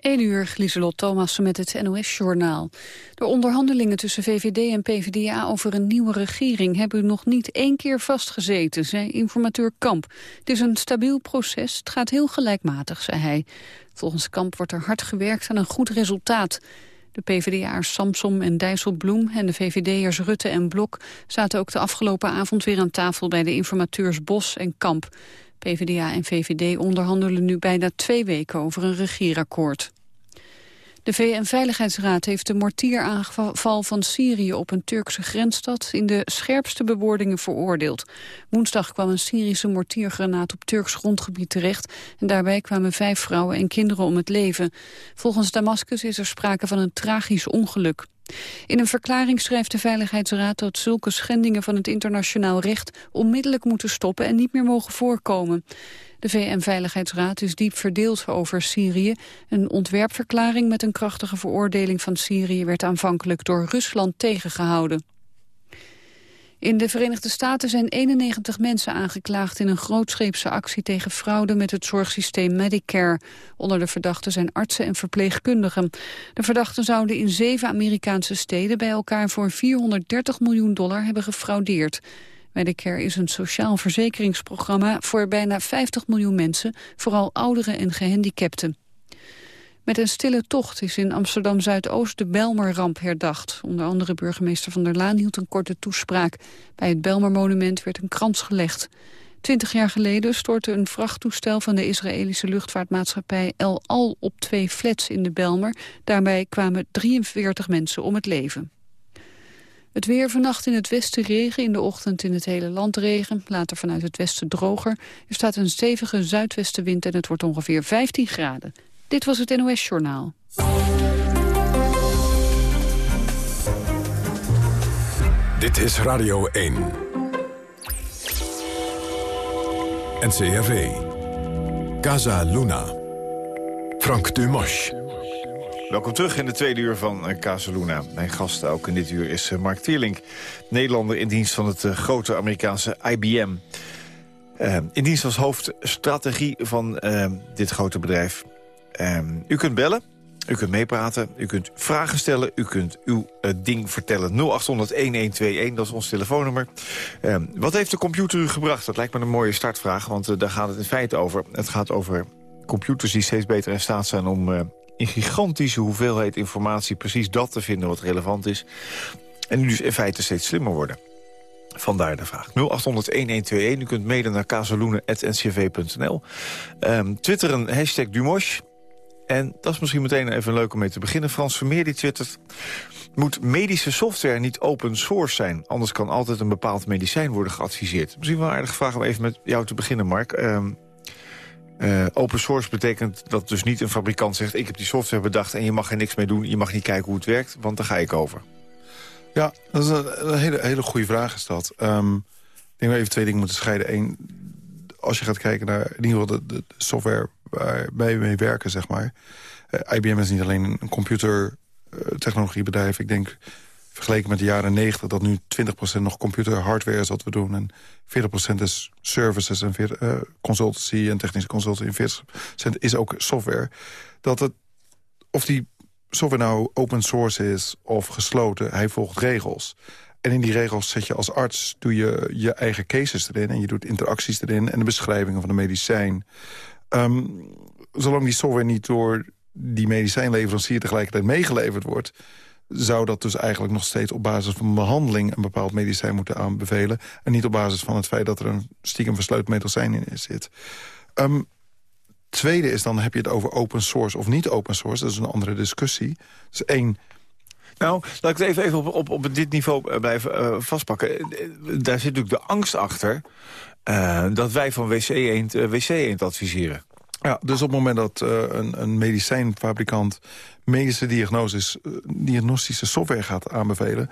1 uur, Lieselot Thomas met het NOS-journaal. De onderhandelingen tussen VVD en PvdA over een nieuwe regering... hebben nog niet één keer vastgezeten, zei informateur Kamp. Het is een stabiel proces, het gaat heel gelijkmatig, zei hij. Volgens Kamp wordt er hard gewerkt aan een goed resultaat. De PvdA'ers Samsom en Dijsselbloem en de VVD'ers Rutte en Blok... zaten ook de afgelopen avond weer aan tafel bij de informateurs Bos en Kamp. PvdA en VVD onderhandelen nu bijna twee weken over een regeerakkoord. De VN-veiligheidsraad heeft de mortieraanval van Syrië op een Turkse grensstad in de scherpste bewoordingen veroordeeld. Woensdag kwam een Syrische mortiergranaat op Turks grondgebied terecht en daarbij kwamen vijf vrouwen en kinderen om het leven. Volgens Damascus is er sprake van een tragisch ongeluk. In een verklaring schrijft de Veiligheidsraad dat zulke schendingen van het internationaal recht onmiddellijk moeten stoppen en niet meer mogen voorkomen. De VN-veiligheidsraad is diep verdeeld over Syrië. Een ontwerpverklaring met een krachtige veroordeling van Syrië werd aanvankelijk door Rusland tegengehouden. In de Verenigde Staten zijn 91 mensen aangeklaagd in een grootscheepse actie tegen fraude met het zorgsysteem Medicare. Onder de verdachten zijn artsen en verpleegkundigen. De verdachten zouden in zeven Amerikaanse steden bij elkaar voor 430 miljoen dollar hebben gefraudeerd. Medicare is een sociaal verzekeringsprogramma voor bijna 50 miljoen mensen, vooral ouderen en gehandicapten. Met een stille tocht is in Amsterdam-Zuidoost de Belmerramp herdacht. Onder andere burgemeester Van der Laan hield een korte toespraak. Bij het Belmermonument werd een krans gelegd. Twintig jaar geleden stortte een vrachttoestel van de Israëlische luchtvaartmaatschappij El Al op twee flats in de Belmer. Daarbij kwamen 43 mensen om het leven. Het weer vannacht in het westen regen, in de ochtend in het hele land regen. Later vanuit het westen droger. Er staat een stevige zuidwestenwind en het wordt ongeveer 15 graden. Dit was het NOS Journaal. Dit is Radio 1. NCRV. Casa Luna. Frank Dumas. Welkom terug in de tweede uur van uh, Casaluna. Mijn gast ook in dit uur is uh, Mark Tierlink, Nederlander in dienst van het uh, grote Amerikaanse IBM. in dienst als hoofdstrategie van dit grote bedrijf. U kunt bellen, u kunt meepraten, u kunt vragen stellen, u kunt uw ding vertellen. 0800-1121, dat is ons telefoonnummer. wat heeft de computer u gebracht? Dat lijkt me een mooie startvraag, want daar gaat het in feite over. Het gaat over computers die steeds beter in staat zijn om in gigantische hoeveelheid informatie... precies dat te vinden wat relevant is. En nu dus in feite steeds slimmer worden. Vandaar de vraag. 0800-1121. U kunt mailen naar kazeloenen.ncv.nl. Um, ehm, twitteren hashtag Dumosh. En dat is misschien meteen even leuk om mee te beginnen. Frans Vermeer die twittert... Moet medische software niet open source zijn? Anders kan altijd een bepaald medicijn worden geadviseerd. Misschien wel een aardige vraag om even met jou te beginnen, Mark. Um, uh, open source betekent dat dus niet een fabrikant zegt... ik heb die software bedacht en je mag er niks mee doen. Je mag niet kijken hoe het werkt, want daar ga ik over. Ja, dat is een, hele, hele goede vraag is dat. Um, ik denk dat we even twee dingen moeten scheiden. Eén, als je gaat kijken naar in ieder geval de, de software waar we mee werken, zeg maar. Eh, IBM is niet alleen een computertechnologiebedrijf. ik denk vergeleken met de jaren 90... dat nu 20% nog computerhardware is wat we doen... en 40% is services en 40, eh, consultancy en technische consultancy... en 40% is ook software. Dat het, of die software nou open source is of gesloten, hij volgt regels. En in die regels zet je als arts doe je, je eigen cases erin... en je doet interacties erin en de beschrijvingen van de medicijn. Um, zolang die software niet door die medicijnleverancier tegelijkertijd meegeleverd wordt zou dat dus eigenlijk nog steeds op basis van behandeling... een bepaald medicijn moeten aanbevelen. En niet op basis van het feit dat er een stiekem versleuteld medicijn in zit. Um, tweede is dan heb je het over open source of niet open source. Dat is een andere discussie. Dus één... Nou, laat ik het even, even op, op, op dit niveau eh, blijven uh, vastpakken. Eh, daar zit natuurlijk de angst achter... Uh, dat wij van WC Eend uh, WC Eend adviseren. Ja, dus op het moment dat uh, een, een medicijnfabrikant medische diagnoses, eh, diagnostische software gaat aanbevelen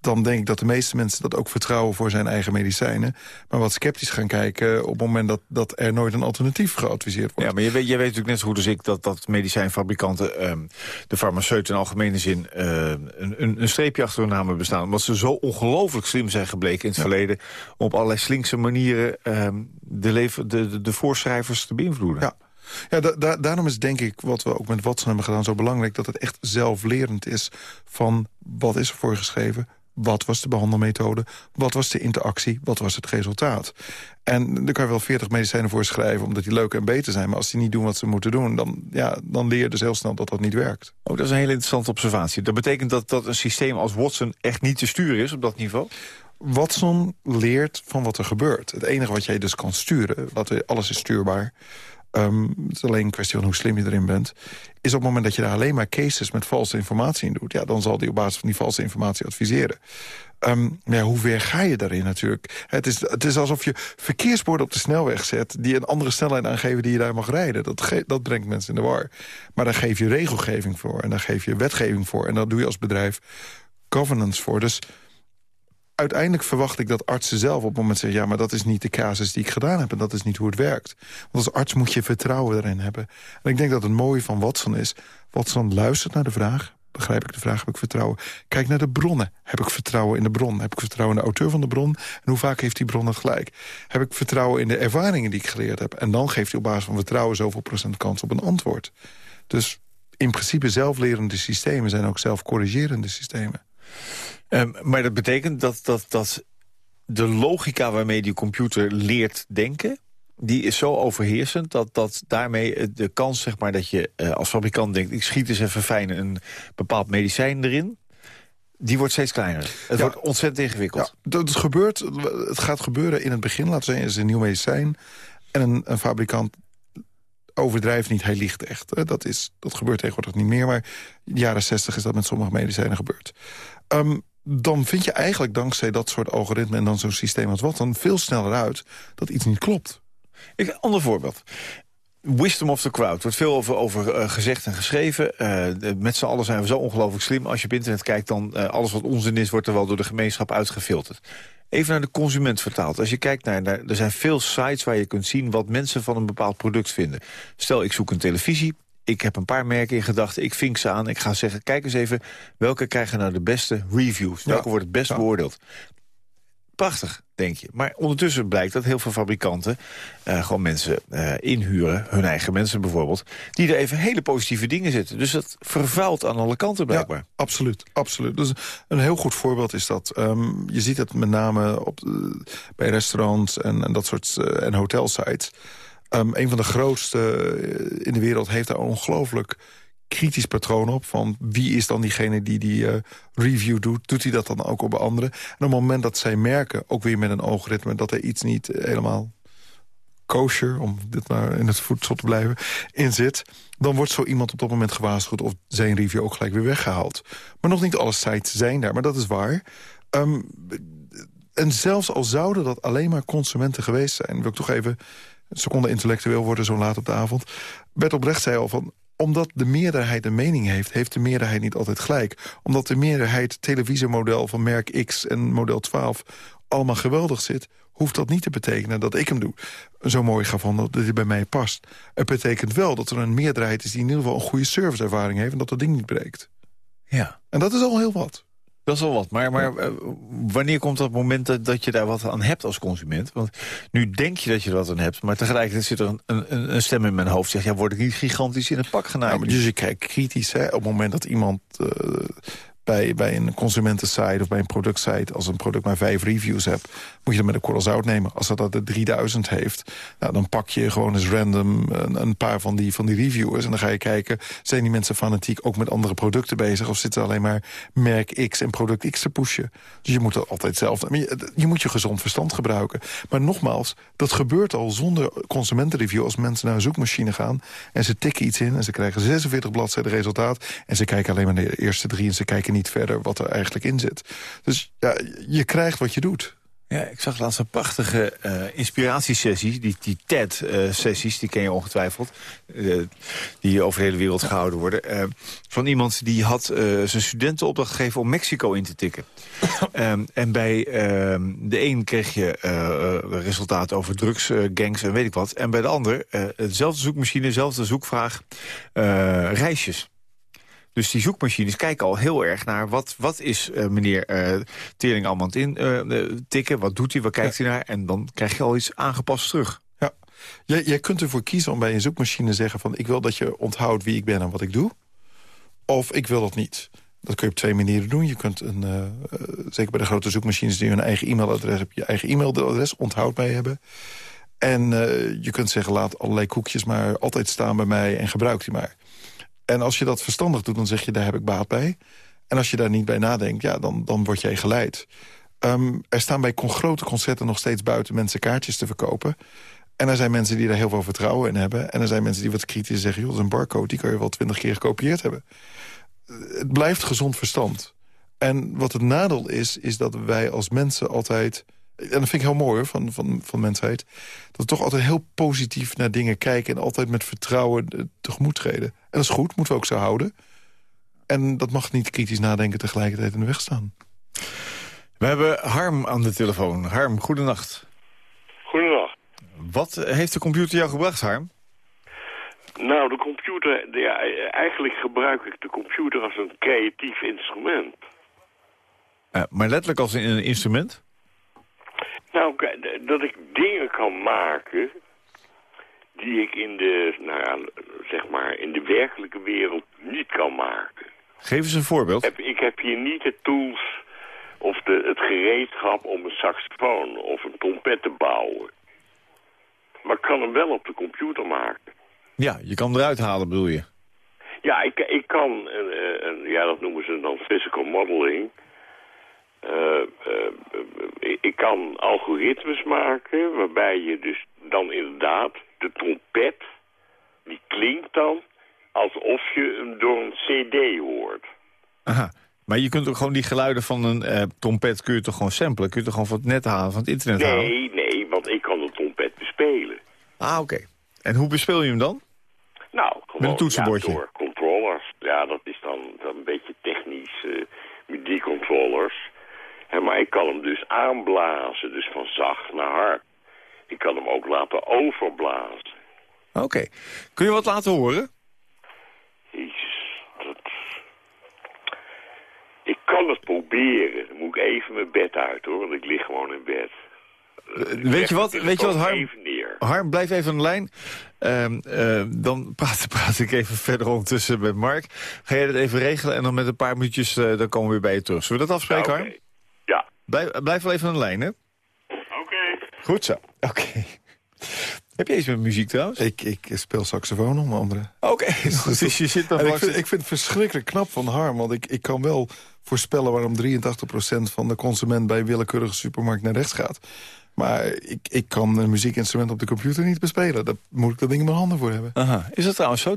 dan denk ik dat de meeste mensen dat ook vertrouwen voor zijn eigen medicijnen. Maar wat sceptisch gaan kijken op het moment dat, dat er nooit een alternatief geadviseerd wordt. Ja, maar je weet, je weet natuurlijk net zo goed als ik dat, dat medicijnfabrikanten, um, de farmaceuten in algemene zin, uh, een, een, streepje achter hun namen bestaan. Omdat ze zo ongelooflijk slim zijn gebleken in het verleden om op allerlei slinkse manieren um, de, de, de, de voorschrijvers te beïnvloeden. Ja. Ja, daarom is denk ik, wat we ook met Watson hebben gedaan... zo belangrijk dat het echt zelflerend is van wat is er voor geschreven... Wat was de behandelmethode? Wat was de interactie? Wat was het resultaat? En daar kan je wel 40 medicijnen voor schrijven... omdat die leuk en beter zijn. Maar als die niet doen wat ze moeten doen... dan, ja, dan leer je dus heel snel dat dat niet werkt. Oh, dat is een hele interessante observatie. Dat betekent dat, dat een systeem als Watson echt niet te sturen is op dat niveau? Watson leert van wat er gebeurt. Het enige wat jij dus kan sturen, laten alles is stuurbaar... Um, het is alleen een kwestie van hoe slim je erin bent... is op het moment dat je daar alleen maar cases met valse informatie in doet... Ja, dan zal die op basis van die valse informatie adviseren. Um, ja, hoe ver ga je daarin natuurlijk? Het is, het is alsof je verkeersborden op de snelweg zet... die een andere snelheid aangeven die je daar mag rijden. Dat, dat brengt mensen in de war. Maar daar geef je regelgeving voor en daar geef je wetgeving voor... en daar doe je als bedrijf governance voor. Dus uiteindelijk verwacht ik dat artsen zelf op het moment zeggen... ja, maar dat is niet de casus die ik gedaan heb en dat is niet hoe het werkt. Want als arts moet je vertrouwen erin hebben. En ik denk dat het mooie van Watson is... Watson luistert naar de vraag, begrijp ik de vraag, heb ik vertrouwen? Kijk naar de bronnen. Heb ik vertrouwen in de bron? Heb ik vertrouwen in de auteur van de bron? En hoe vaak heeft die bron het gelijk? Heb ik vertrouwen in de ervaringen die ik geleerd heb? En dan geeft hij op basis van vertrouwen zoveel procent kans op een antwoord. Dus in principe zelflerende systemen zijn ook zelfcorrigerende systemen. Um, maar dat betekent dat, dat, dat de logica waarmee die computer leert denken... die is zo overheersend dat, dat daarmee de kans zeg maar, dat je uh, als fabrikant denkt... ik schiet eens even fijn een bepaald medicijn erin... Die wordt steeds kleiner. Het wordt ontzettend ingewikkeld. Ja, dat gebeurt, het gaat gebeuren in het begin. Laten we zeggen, is een nieuw medicijn. En een, een fabrikant overdrijft niet, hij liegt echt. Dat, is, dat gebeurt tegenwoordig niet meer. Maar in de jaren zestig is dat met sommige medicijnen gebeurd. Um, dan vind je eigenlijk dankzij dat soort algoritmen... en dan zo'n systeem als wat, dan veel sneller uit dat iets niet klopt. Ik, ander voorbeeld. Wisdom of the crowd. wordt veel over, over uh, gezegd en geschreven. Uh, met z'n allen zijn we zo ongelooflijk slim. Als je op internet kijkt, dan uh, alles wat onzin is... wordt er wel door de gemeenschap uitgefilterd. Even naar de consument vertaald. Als je kijkt naar, naar... Er zijn veel sites waar je kunt zien wat mensen van een bepaald product vinden. Stel, ik zoek een televisie ik heb een paar merken in gedachten. Ik vink ze aan. Ik ga zeggen, kijk eens even... welke krijgen nou de beste reviews? Welke wordt het best beoordeeld? Prachtig, denk je. Maar ondertussen blijkt dat heel veel fabrikanten... Uh, gewoon mensen uh, inhuren, hun eigen mensen bijvoorbeeld... die er even hele positieve dingen zetten. Dus dat vervuilt aan alle kanten blijkbaar. Ja, absoluut, absoluut. Dus een heel goed voorbeeld is dat. Um, je ziet het met name op, uh, bij restaurants en, en dat soort en hotelsites... Um, een van de grootste eh, in de wereld heeft daar ongelooflijk kritisch patroon op... van wie is dan diegene die die uh, review doet. Doet hij dat dan ook op anderen? En op het moment dat zij merken, ook weer met een algoritme... dat er iets niet helemaal kosher, om dit maar in het voedsel te blijven, in zit... dan wordt zo iemand op dat moment gewaarschuwd... of zijn review ook gelijk weer weggehaald. Maar nog niet alle sites zijn daar, maar dat is waar. Um, en zelfs al zouden dat alleen maar consumenten geweest zijn... wil ik toch even seconde intellectueel worden zo laat op de avond. Bert oprecht zei al van omdat de meerderheid een mening heeft, heeft de meerderheid niet altijd gelijk. Omdat de meerderheid televisiemodel van merk X en model 12 allemaal geweldig zit... hoeft dat niet te betekenen dat ik hem doe. Zo mooi ga van dat hij bij mij past. Het betekent wel dat er een meerderheid is die in ieder geval een goede serviceervaring heeft... en dat dat ding niet breekt. Ja. En dat is al heel wat. Dat is wel wat. Maar, maar eh, wanneer komt dat moment dat, dat je daar wat aan hebt als consument? Want nu denk je dat je er wat aan hebt, maar tegelijkertijd zit er een, een, een stem in mijn hoofd. Zegt, ja, word ik niet gigantisch in het pak genaaid? Ja, dus je kijkt kritisch hè, op het moment dat iemand... Uh, bij, bij een consumentensite of bij een productsite... als een product maar vijf reviews hebt, moet je dat met een korrel zout nemen. Als dat er 3000 heeft, nou, dan pak je gewoon eens random een, een, paar van die, van die reviewers... en dan ga je kijken, zijn die mensen fanatiek ook met andere producten bezig... of zitten alleen maar merk X en product X te pushen? Dus je moet dat altijd zelf... Je, je moet je gezond verstand gebruiken. Maar nogmaals, dat gebeurt al zonder consumentenreview... als mensen naar een zoekmachine gaan en ze tikken iets in... en ze krijgen 46 bladzijden resultaat... en ze kijken alleen maar naar de eerste drie en ze kijken niet niet verder wat er eigenlijk in zit. Dus ja, je krijgt wat je doet. Ja, ik zag laatst een prachtige uh, inspiratiesessie. Die, die TED-sessies, die ken je ongetwijfeld. Uh, die over de hele wereld gehouden worden. Uh, van iemand die had zijn studenten opdracht gegeven om Mexico in te tikken. um, en bij ehm, de een kreeg je resultaten over drugsgangs en weet ik wat. En bij de ander, dezelfde zoekmachine, dezelfde zoekvraag, reisjes. Dus die zoekmachines kijken al heel erg naar... wat, wat is uh, meneer uh, Tering allemaal in uh, tikken? Wat doet hij? Waar kijkt hij naar? En dan krijg je al iets aangepast terug. Ja, Jij, jij kunt ervoor kiezen om bij een zoekmachine zeggen van... ik wil dat je onthoudt wie ik ben en wat ik doe. Of ik wil dat niet. Dat kun je op twee manieren doen. Je kunt, een, uh, zeker bij de grote zoekmachines die hun eigen e-mailadres hebben... je eigen e-mailadres onthoud mee hebben. En uh, je kunt zeggen, laat allerlei koekjes maar altijd staan bij mij... en gebruik die maar. En als je dat verstandig doet, dan zeg je, daar heb ik baat bij. En als je daar niet bij nadenkt, ja, dan, dan word jij geleid. Um, er staan bij grote concerten nog steeds buiten mensen kaartjes te verkopen. En er zijn mensen die daar heel veel vertrouwen in hebben. En er zijn mensen die wat kritisch zeggen... joh, dat is een barcode, die kan je wel twintig keer gekopieerd hebben. Het blijft gezond verstand. En wat het nadeel is, is dat wij als mensen altijd... en dat vind ik heel mooi hoor, van, van, van mensheid... dat we toch altijd heel positief naar dingen kijken... en altijd met vertrouwen tegemoet treden. En dat is goed, moeten we ook zo houden. En dat mag niet kritisch nadenken tegelijkertijd in de weg staan. We hebben Harm aan de telefoon. Harm, goedenacht. Goedenacht. Wat heeft de computer jou gebracht, Harm? Nou, de computer... Ja, eigenlijk gebruik ik de computer als een creatief instrument. Uh, maar letterlijk als een instrument? Nou, dat ik dingen kan maken die ik in de, nou ja, zeg maar, in de werkelijke wereld niet kan maken. Geef eens een voorbeeld. Ik heb hier niet de tools of de, het gereedschap om een saxofoon of een trompet te bouwen. Maar ik kan hem wel op de computer maken. Ja, je kan eruit halen bedoel je? Ja, ik, ik kan, uh, ja dat noemen ze dan physical modeling. Uh, uh, ik kan algoritmes maken waarbij je dus dan inderdaad de trompet, die klinkt dan alsof je hem door een cd hoort. Aha, maar je kunt ook gewoon die geluiden van een uh, trompet kun je toch gewoon samplen? Kun je toch gewoon van het net halen, van het internet nee, halen? Nee, nee, want ik kan de trompet bespelen. Ah, oké. En hoe bespeel je hem dan? Nou, gewoon Met een toetsenbordje? Ja, door controllers. Ja, dat is dan, dan een beetje technisch uh, MIDI-controllers. Maar ik kan hem dus aanblazen, dus van zacht naar hard. Ik kan hem ook laten overblazen. Oké. Kun je wat laten horen? Jezus, dat... Ik kan het proberen. Dan moet ik even mijn bed uit, hoor. Want ik lig gewoon in bed. Uh, weet je wat, weet je wat Harm? Harm, blijf even aan de lijn. Uh, uh, dan praat, praat, ik even verder ondertussen met Mark. Ga jij dat even regelen en dan met een paar minuutjes uh, dan komen we weer bij je terug. Zullen we dat afspreken, okay. Harm? Blijf, blijf wel even aan de lijn, hè? Oké. Goed zo. Oké. Heb je iets met muziek trouwens? Ik, ik speel saxofoon onder andere. Oké, dus je zit ik, vind, ik vind het verschrikkelijk knap van Harm. Want ik, ik kan wel voorspellen waarom 83% van de consument... bij een willekeurige supermarkt naar rechts gaat. Maar ik, ik kan een muziekinstrument op de computer niet bespelen. Daar moet ik dat ding in mijn handen voor hebben. Aha. Is dat trouwens zo? 83%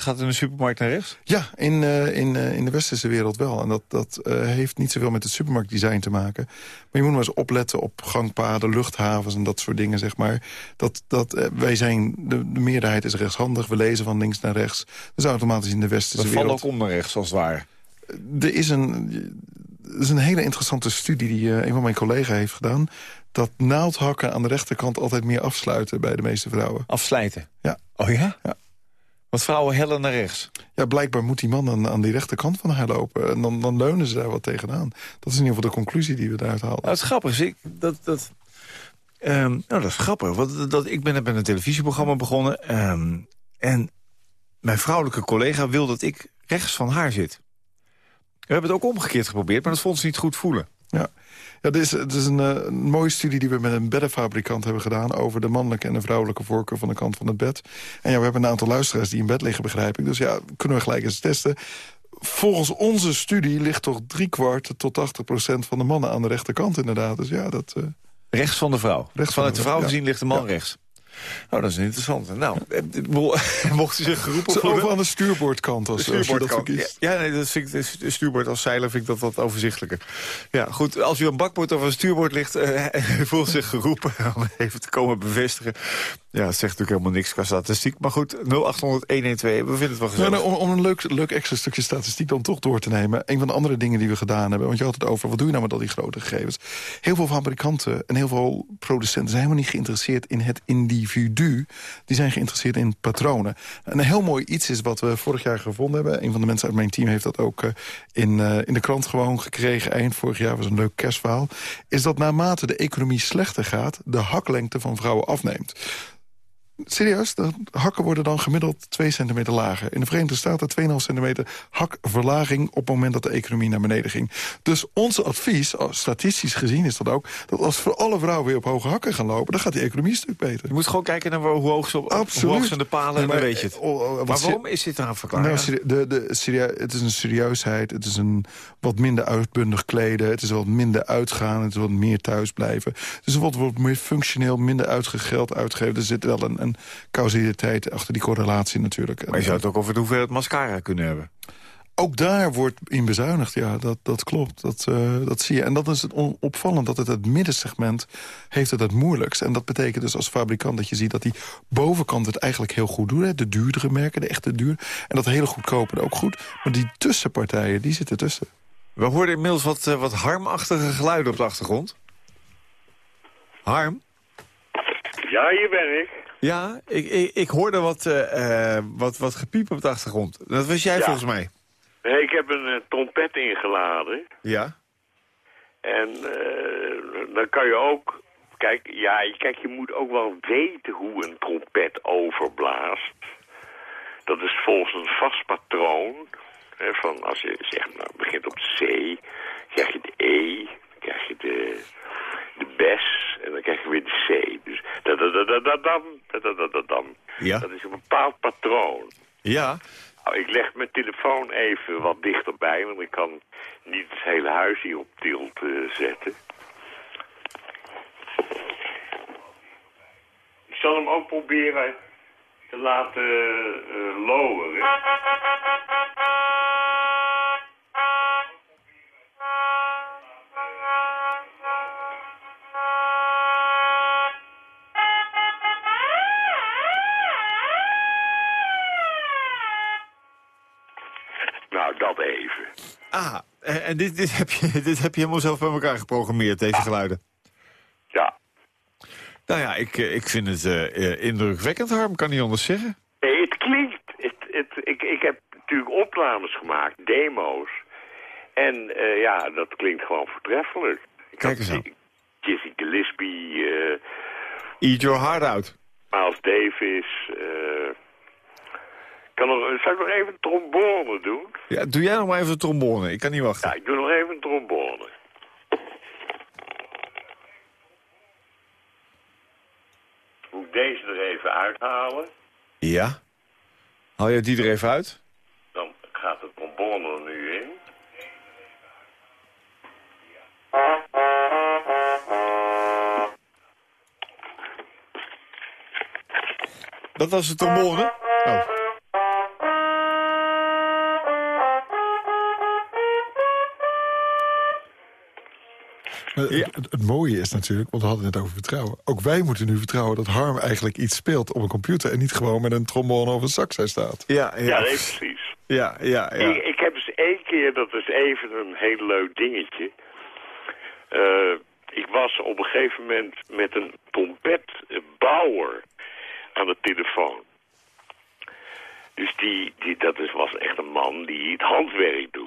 gaat in de supermarkt naar rechts? Ja, in, uh, in, uh, in de westerse wereld wel. En dat, dat uh, heeft niet zoveel met het supermarktdesign te maken. Maar je moet maar eens opletten op gangpaden, luchthavens en dat soort dingen, zeg maar. Dat, dat, wij zijn, de, de, meerderheid is rechtshandig. We lezen van links naar rechts. Dus automatisch in de westerse We wereld... We vallen ook om naar rechts, als het ware. Er is een, er is een hele interessante studie die een van mijn collega's heeft gedaan dat naaldhakken aan de rechterkant altijd meer afsluiten bij de meeste vrouwen. Afslijten? Ja. Oh ja? Ja. Want vrouwen hellen naar rechts? Ja, blijkbaar moet die man aan, aan die rechterkant van haar lopen. En dan, dan leunen ze daar wat tegenaan. Dat is in ieder geval de conclusie die we daaruit halen. Nou, het is grappig. Ik, dat, dat, um, nou, dat is grappig. Want dat, ik ben net met een televisieprogramma begonnen. Um, en mijn vrouwelijke collega wil dat ik rechts van haar zit. We hebben het ook omgekeerd geprobeerd, maar dat vond ze niet goed voelen. Ja. Ja, dit is, het is een, uh, een, mooie studie die we met een beddenfabrikant hebben gedaan... over de mannelijke en de vrouwelijke voorkeur van de kant van het bed. En ja, we hebben een aantal luisteraars die in bed liggen, begrijp ik. Dus ja, kunnen we gelijk eens testen. Volgens onze studie ligt toch driekwart tot 80 procent van de mannen aan de rechterkant inderdaad. Dus ja, dat... Uh... Rechts van de vrouw. Rechts Vanuit van de vrouw ja. gezien ligt de man Ja. rechts. Oh, dat is interessant. Nou, mocht u zich geroepen voelen... over aan de stuurboordkant als, De als je dat stuurboordkant. verkiest. Ja, ja, nee, dat vind ik, de stuurboord als zeiler vind ik dat wat overzichtelijker. Ja, goed, als u een bakboord of een stuurboord ligt... Uh, voelt zich geroepen om even te komen bevestigen. Ja, het zegt natuurlijk helemaal niks qua statistiek. Maar goed, 0800-112, we vinden het wel Ja, gezellig. nou, om, om een leuk, leuk extra stukje statistiek dan toch door te nemen. Een van de andere dingen die we gedaan hebben. Want je had het over, wat doe je nou met al die grote gegevens? Heel veel fabrikanten en heel veel producenten zijn helemaal niet geïnteresseerd in het individu. Die zijn geïnteresseerd in patronen. En een heel mooi iets is wat we vorig jaar gevonden hebben. Een van de mensen uit mijn team heeft dat ook uh, in, uh, in de krant gewoon gekregen. Eind vorig jaar was een leuk kerstverhaal. Is dat naarmate de economie slechter gaat, de haklengte van vrouwen afneemt. Serieus, de hakken worden dan gemiddeld 2 centimeter lager. In de Verenigde Staten 2,5 centimeter hakverlaging... op het moment dat de economie naar beneden ging. Dus onze advies, statistisch gezien is dat ook... dat als voor alle vrouwen weer op hoge hakken gaan lopen... dan gaat die economie een stuk beter. Je moet gewoon kijken naar hoe hoog ze, op, Absoluut. Hoe hoog ze de palen nee, maar, dan weet je het. Oh, oh, maar waarom is dit aan verklaring? Nou, de, de, het is een serieusheid, het is een wat minder uitbundig kleden... het is wat minder uitgaan, het is wat meer thuisblijven. Het is wat, wat meer functioneel, minder uitgegeld uitgeven. Er zit wel een, een causaliteit achter die correlatie natuurlijk. Maar je zou het ook over de hoeveelheid mascara kunnen hebben. Ook daar wordt in bezuinigd, ja, dat, dat klopt. Dat, uh, dat zie je. En dat is het opvallend, dat het het middensegment heeft het het moeilijkst. En dat betekent dus als fabrikant dat je ziet dat die bovenkant het eigenlijk heel goed doet. Hè? De duurdere merken, de echte duur. En dat hele goedkope ook goed. Maar die tussenpartijen, die zitten tussen. We hoorden inmiddels wat, uh, wat harmachtige geluiden op de achtergrond. Harm? Ja, hier ben ik. Ja, ik, ik, ik hoorde wat, uh, wat, wat gepiep op de achtergrond. Dat was jij volgens mij. Nee, ik heb een uh, trompet ingeladen. Ja. En dan kan je ook... Kijk, ja, kijk, je moet ook wel weten hoe een trompet overblaast. Dat is volgens een vast patroon. Hè, van als je zegt, nou, begint op C, krijg je de E, krijg je de de bes en dan krijg je weer de C. Dus dat, dat. Ja. Is een bepaald patroon. Ja. Nou, ik leg mijn telefoon even wat dichterbij, want ik kan niet het hele huis hier op tilt uh, zetten. Ik zal hem ook proberen te laten uh, loweren. Dat even. Ah, en dit, dit, heb je, dit heb je helemaal zelf bij elkaar geprogrammeerd, deze geluiden? Ja. Nou ja, ik, eh, ik vind het uh, indrukwekkend, Harm, kan niet anders zeggen. Nee, het klinkt... Het, het, ik, ik heb natuurlijk opnames gemaakt, demo's. En uh, ja, dat klinkt gewoon voortreffelijk. Ik Kijk eens aan. Jesse Gillespie... Uh, Eat your heart out. Miles Davis... Zal ik nog even een trombone doen? Ja, doe jij nog maar even een trombone. Ik kan niet wachten. Ja, ik doe nog even een trombone. Moet ik deze er even uithalen? Ja. Haal je die er even uit? Dan gaat de trombone er nu in. Dat was de trombone? Oh. Het, het, mooie is natuurlijk, want we hadden het over vertrouwen. Ook wij moeten nu vertrouwen dat Harm eigenlijk iets speelt op een computer... en niet gewoon met een trombone of een sax hij staat. Ja, ja. ja precies. Ja, ja, ja. Ik, ik, heb eens één keer, dat is even een heel leuk dingetje... Uh, ik was op een gegeven moment met een trompetbouwer aan de telefoon. Dus die, die, dat is, was echt een man die het handwerk doet.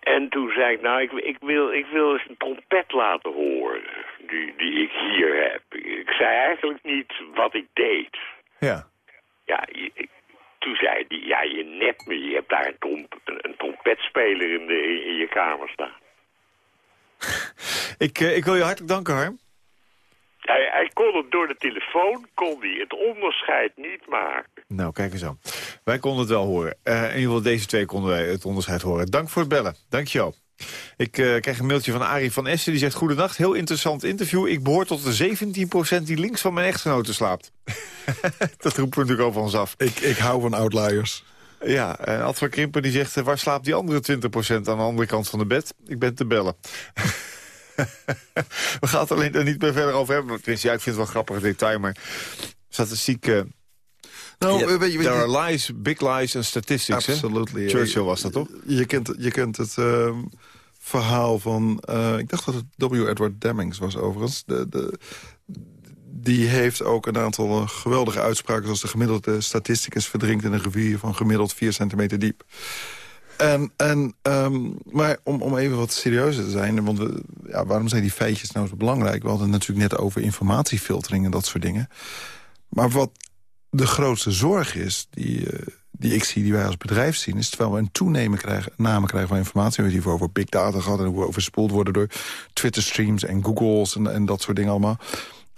En toen zei ik, nou, ik, ik, wil, ik wil eens een trompet laten horen, die, die ik hier heb. Ik zei eigenlijk niet wat ik deed. Ja. Ja, toen zei hij, ja, je net me, je hebt daar een, tromp, een, trompetspeler in, de, in je kamer staan. ik, uh, ik wil je hartelijk danken, Harm. Hij, hij, kon het door de telefoon, kon hij het onderscheid niet maken. Nou, kijk eens aan. Wij konden het wel horen. Uh, in ieder geval deze twee konden wij het onderscheid horen. Dank voor het bellen. Dank je wel. Ik uh, krijg een mailtje van Arie van Essen. Die zegt, goedenacht, heel interessant interview. Ik behoor tot de 17% die links van mijn echtgenote slaapt. dat roepen we natuurlijk over ons af. Ik, ik hou van outliers. Ja, en Ad van Krimpen die zegt, waar slaapt die andere 20% aan de andere kant van de bed? Ik ben te bellen. We gaan het alleen er niet meer verder over hebben. ja, ik vind het wel een grappig detail, maar statistiek... Uh, nou, weet je, there are lies, big lies en statistics. Absolutely. Churchill was dat toch? Je kent, je kent het uh, verhaal van... Uh, ik dacht dat het W. Edward Demings was overigens. De, de, die heeft ook een aantal geweldige uitspraken... zoals de gemiddelde statisticus verdrinkt in een rivier van gemiddeld 4 centimeter diep. En, en, ehm, maar om, om even wat serieuzer te zijn... want we, ja, waarom zijn die feitjes nou zo belangrijk? We hadden het natuurlijk net over informatiefiltering en dat soort dingen. Maar wat de grootste zorg is... die, uh, die ik zie, die wij als bedrijf zien... is terwijl we een toename krijgen, name krijgen van informatie... we hebben het over big data gehad... en hoe we overspoeld worden door Twitter-streams en Googles... En, en dat soort dingen allemaal...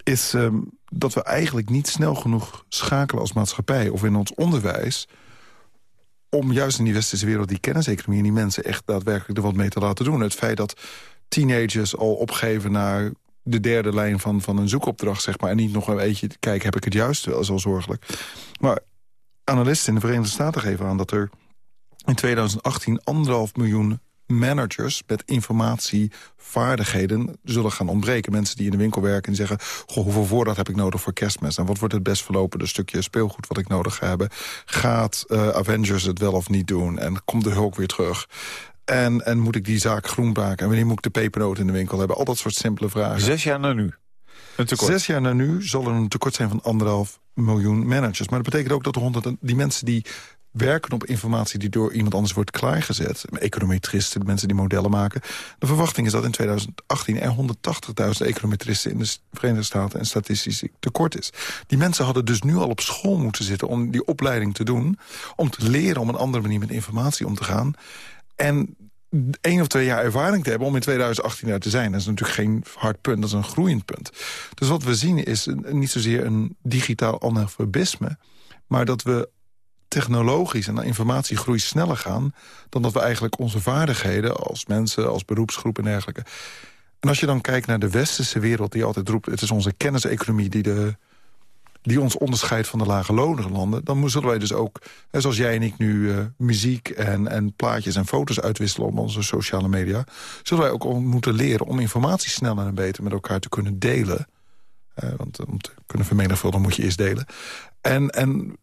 is um, dat we eigenlijk niet snel genoeg schakelen als maatschappij... of in ons onderwijs om juist in die westerse wereld die kenniseconomie... en die mensen echt daadwerkelijk er wat mee te laten doen. Het feit dat teenagers al opgeven naar de derde lijn van, van een zoekopdracht, zeg maar... en niet nog een beetje kijken, heb ik het juist wel, is zorgelijk. Maar analisten in de Verenigde Staten geven aan dat er in 2018 anderhalf miljoen managers met informatievaardigheden zullen gaan ontbreken. Mensen die in de winkel werken en zeggen... Goh, hoeveel voorraad heb ik nodig voor kerstmis? En wat wordt het best verlopende stukje speelgoed wat ik nodig heb? Gaat uh, Avengers het wel of niet doen? En komt de hulk weer terug? En, en moet ik die zaak groen maken? En wanneer moet ik de pepernoot in de winkel hebben? Al dat soort simpele vragen. Zes jaar naar nu? Een tekort. Zes jaar naar nu zal er een tekort zijn van anderhalf miljoen managers. Maar dat betekent ook dat de honderd, die mensen die werken op informatie die door iemand anders wordt klaargezet. Econometristen, mensen die modellen maken. De verwachting is dat in 2018 er 180.000 econometristen in de Verenigde Staten en statistisch tekort is. Die mensen hadden dus nu al op school moeten zitten om die opleiding te doen. Om te leren om een andere manier met informatie om te gaan. En één of twee jaar ervaring te hebben om in 2018 daar te zijn. Dat is natuurlijk geen hard punt, dat is een groeiend punt. Dus wat we zien is niet zozeer een digitaal analfabisme... maar dat we technologisch en informatiegroei sneller gaan... dan dat we eigenlijk onze vaardigheden als mensen, als beroepsgroep en dergelijke... En als je dan kijkt naar de westerse wereld die altijd roept... het is onze kenniseconomie die, de, die ons onderscheidt van de lage landen... dan zullen wij dus ook, zoals jij en ik nu uh, muziek en, en plaatjes en foto's uitwisselen... op onze sociale media, zullen wij ook moeten leren... om informatie sneller en beter met elkaar te kunnen delen... Uh, want om te kunnen vermenigvuldigen moet je eerst delen. En, en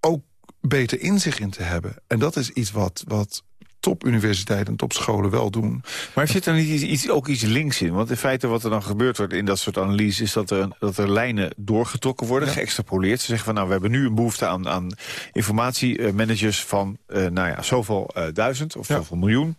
ook beter inzicht in te hebben. En dat is iets wat, wat topuniversiteiten en topscholen wel doen. Maar zit er niet iets, ook iets links in? Want in feite wat er dan gebeurt wordt in dat soort analyses... is dat er, dat er lijnen doorgetrokken worden, geëxtrapoleerd. Ze zeggen van nou, we hebben nu een behoefte aan, aan informatiemanagers van... Uh, nou ja, zoveel uh, duizend of zoveel miljoen.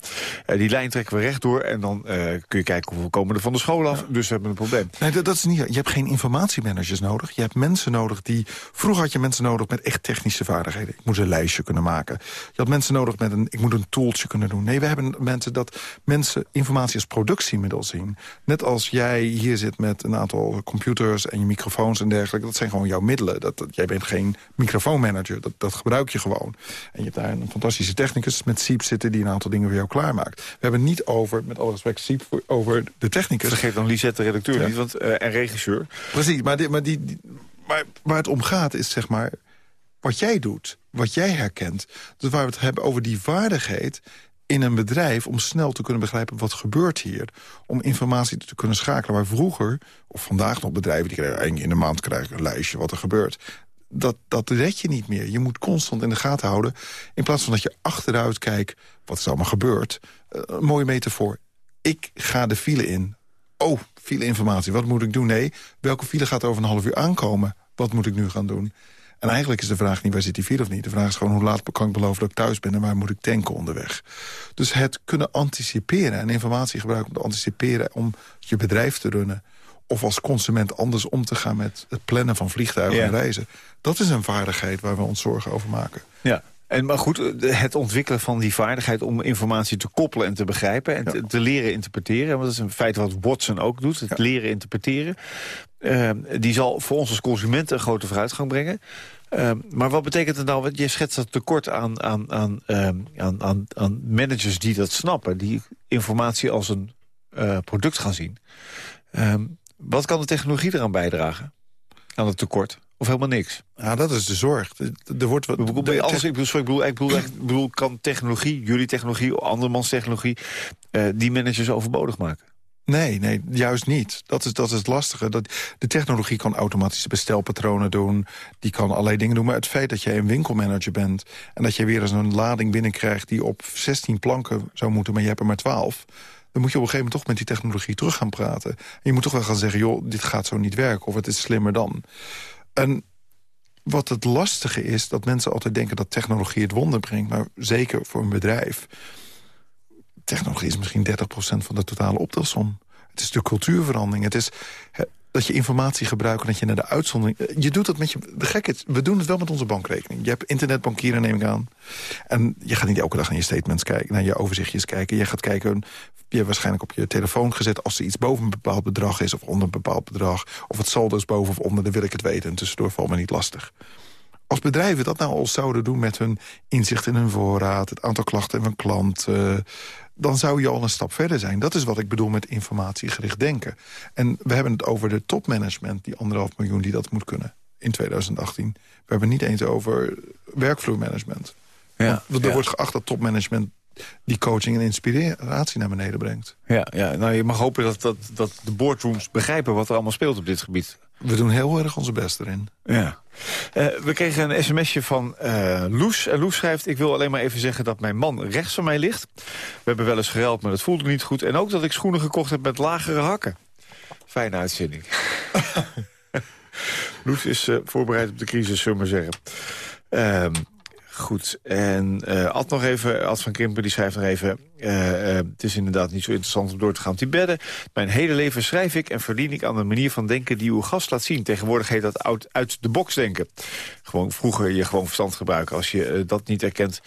Uh, die lijn trekken we rechtdoor en dan kun je kijken hoeveel komen er van de school af. Dus we hebben een probleem. Nee, dat, dat, is niet. Je hebt geen informatiemanagers nodig. Je hebt mensen nodig die... Vroeger had je mensen nodig met echt technische vaardigheden. Ik moet een lijstje kunnen maken. Je had mensen nodig met een... Ik moet een tool kunnen doen. Nee, we hebben mensen dat mensen informatie als productiemiddel zien. Net als jij hier zit met een aantal computers en je microfoons en dergelijke. Dat zijn gewoon jouw middelen. Dat, jij bent geen microfoonmanager. Dat, dat gebruik je gewoon. En je hebt daar een fantastische technicus met Siep zitten... die een aantal dingen voor jou klaarmaakt. We hebben niet over, met alle respect, Siep, over de technicus. Vergeet dan Lisette, de redacteur niet, want, uh, en regisseur. Precies, maar, die, maar, die, die, maar waar het om gaat is zeg maar wat jij doet, wat jij herkent. Dus waar we het hebben over die vaardigheid in een bedrijf om snel te kunnen begrijpen wat gebeurt hier. Om informatie te kunnen schakelen. Waar vroeger, of vandaag nog bedrijven... die één in de maand krijgen een lijstje wat er gebeurt. Dat, dat red je niet meer. Je moet constant in de gaten houden. In plaats van dat je achteruit kijkt wat is allemaal gebeurd. Uh, een mooie metafoor. Ik ga de file in. Oh, file informatie. Wat moet ik doen? Nee, welke file gaat over een half uur aankomen? Wat moet ik nu gaan doen? En eigenlijk is de vraag niet waar zit die file of niet. De vraag is gewoon hoe laat kan ik beloven dat ik thuis ben... en waar moet ik tanken onderweg. Dus het kunnen anticiperen en informatie gebruiken om te anticiperen... om je bedrijf te runnen of als consument anders om te gaan met het plannen van vliegtuigen en reizen. Dat is een vaardigheid waar we ons zorgen over maken. Ja. En, maar goed, het ontwikkelen van die vaardigheid om informatie te koppelen en te begrijpen... en te, te, leren interpreteren, want dat is een feit wat Watson ook doet, het leren interpreteren. Uh, die zal voor ons als consumenten een grote vooruitgang brengen. Uh, maar wat betekent het nou, want je schetst dat tekort aan, aan, aan, uh, aan, aan, aan managers die dat snappen... die informatie als een uh, product gaan zien. Ehm, wat kan de technologie eraan bijdragen, aan het tekort? Of helemaal niks? Ja, dat is de zorg. Er wordt wat, ik bedoel, alles, ik bedoel, ik bedoel, ik bedoel, ik bedoel, kan technologie, jullie technologie, andermans technologie... Uh, die managers overbodig maken? Nee, nee, juist niet. Dat is, dat is het lastige. Dat, de technologie kan automatische bestelpatronen doen. Die kan allerlei dingen doen. Maar het feit dat jij een winkelmanager bent... en dat je weer eens een lading binnenkrijgt... die op 16 planken zou moeten, maar je hebt er maar 12... dan moet je op een gegeven moment toch met die technologie terug gaan praten. En je moet toch wel gaan zeggen... joh, dit gaat zo niet werken of het is slimmer dan. En wat het lastige is, dat mensen altijd denken dat technologie het wonder brengt. Maar zeker voor een bedrijf. Technologie is misschien 30% van de totale optelsom. Het is de cultuurverandering. Het is dat je informatie gebruikt en dat je naar de uitzondering... Eh, je doet dat met je... De gek is, we doen het wel met onze bankrekening. Je hebt internetbankieren, neem ik aan. En je gaat niet elke dag naar je statements kijken, naar je overzichtjes kijken. Je gaat kijken, je hebt waarschijnlijk op je telefoon gezet... als er iets boven een bepaald bedrag is of onder een bepaald bedrag... of het saldo is boven of onder, dan wil ik het weten. En tussendoor valt me niet lastig. Als bedrijven dat nou al zouden doen met hun inzicht in hun voorraad... het aantal klachten van klanten dan zou je al een stap verder zijn. Dat is wat ik bedoel met informatiegericht denken. En we hebben het over de topmanagement, die anderhalf miljoen die dat moet kunnen in 2018. We hebben het niet eens over werkvloermanagement. Ja, Want er wordt geacht dat topmanagement die coaching en inspiratie naar beneden brengt. Ja, ja nou, je mag hopen dat, dat, dat de boardrooms begrijpen wat er allemaal speelt op dit gebied. We doen heel erg onze best erin. Ja. Uh, we kregen een sms'je van uh, Loes. En Loes schrijft, ik wil alleen maar even zeggen dat mijn man rechts van mij ligt. We hebben wel eens geruild, maar dat voelde niet goed. En ook dat ik schoenen gekocht heb met lagere hakken. Fijne uitzending. Loes is uh, voorbereid op de crisis, zullen we maar zeggen. Ehm, Goed, en uh, Ad nog even, Ad van Krimpen die schrijft nog even... Uh, uh, het is inderdaad niet zo interessant om door te gaan op die bedden. Mijn hele leven schrijf ik en verdien ik aan de manier van denken... die uw gast laat zien. Tegenwoordig heet dat uit, uit de box denken. Gewoon vroeger je gewoon verstand gebruiken. Als je dat niet erkent,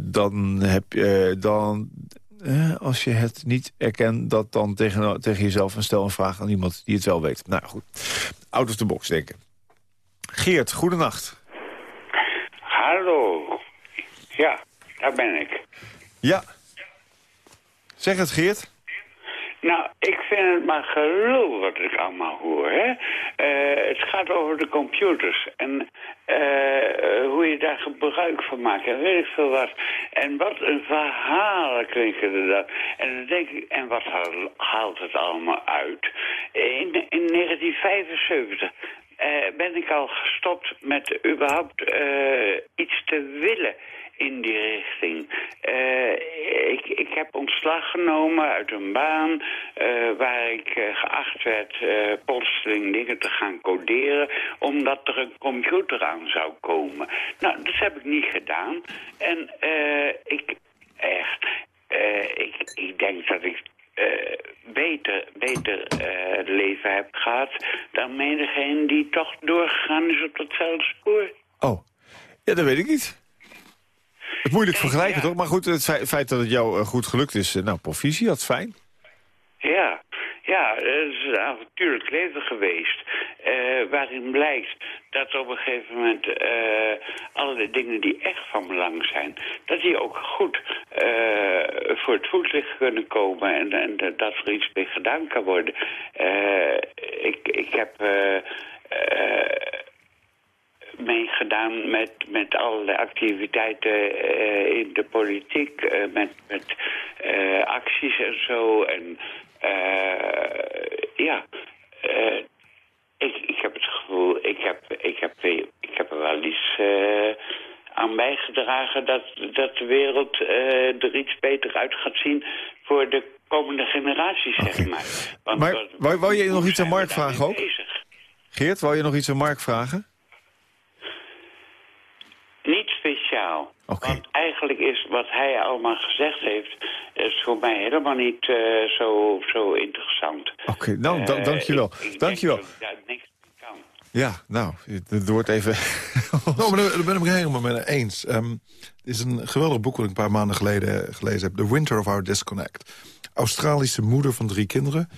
dan heb je... dan als je het niet erkent, dat dan tegen, tegen jezelf... een stel een vraag aan iemand die het wel weet. Nou goed, out of the box denken. Geert, goedenacht. Hallo. Ja, daar ben ik. Ja. Zeg het, Geert. Nou, ik vind het maar gelul wat ik allemaal hoor. Hè? Uh, het gaat over de computers en uh, hoe je daar gebruik van maakt en weet ik veel wat. En wat een verhalen klinken er dan. En dan denk ik, en wat haalt het allemaal uit? In, in 1975 uh, ben ik al gestopt met überhaupt uh, iets te willen in die richting. Uh, ik, ik heb ontslag genomen uit een baan waar ik geacht werd plotseling dingen te gaan coderen omdat er een computer aan zou komen. Nou, dat heb ik niet gedaan. En ik, echt, ik, ik denk dat ik uh, beter, beter uh, leven heb gehad... dan menigeen die toch doorgegaan is op datzelfde spoor. Oh, ja, dat weet ik niet. Het moeilijk vergelijken, toch? Maar goed, het feit dat het jou uh, goed gelukt is... nou, proficiat, fijn. Ja, ja, het is een avontuurlijk leven geweest. Uh, waarin blijkt dat op een gegeven moment uh, allerlei dingen die echt van belang zijn... dat die ook goed uh, voor het voetlicht kunnen komen... en, en dat er iets mee gedaan kan worden. ik, ik heb meegedaan met, met allerlei activiteiten in de politiek, met, met acties en zo. En ja, ik, ik heb het gevoel, ik heb, ik heb, ik heb er wel iets aan bijgedragen dat, dat de wereld er iets beter uit gaat zien voor de komende generaties, zeg maar. Want, maar wou, wou je nog iets aan Mark vragen ook? Geert, wou je nog iets aan Mark vragen? Niet speciaal. Want eigenlijk is wat hij allemaal gezegd heeft... is voor mij helemaal niet uh, zo, zo interessant. Oké, nou, uh, dankjewel. Ik, dankjewel. Denk niks kan. Ja, nou, het wordt even... nou, maar daar ben ik helemaal mee eens. Um, het is een geweldig boek wat ik een paar maanden geleden gelezen heb. The Winter of Our Disconnect. Australische moeder van drie kinderen...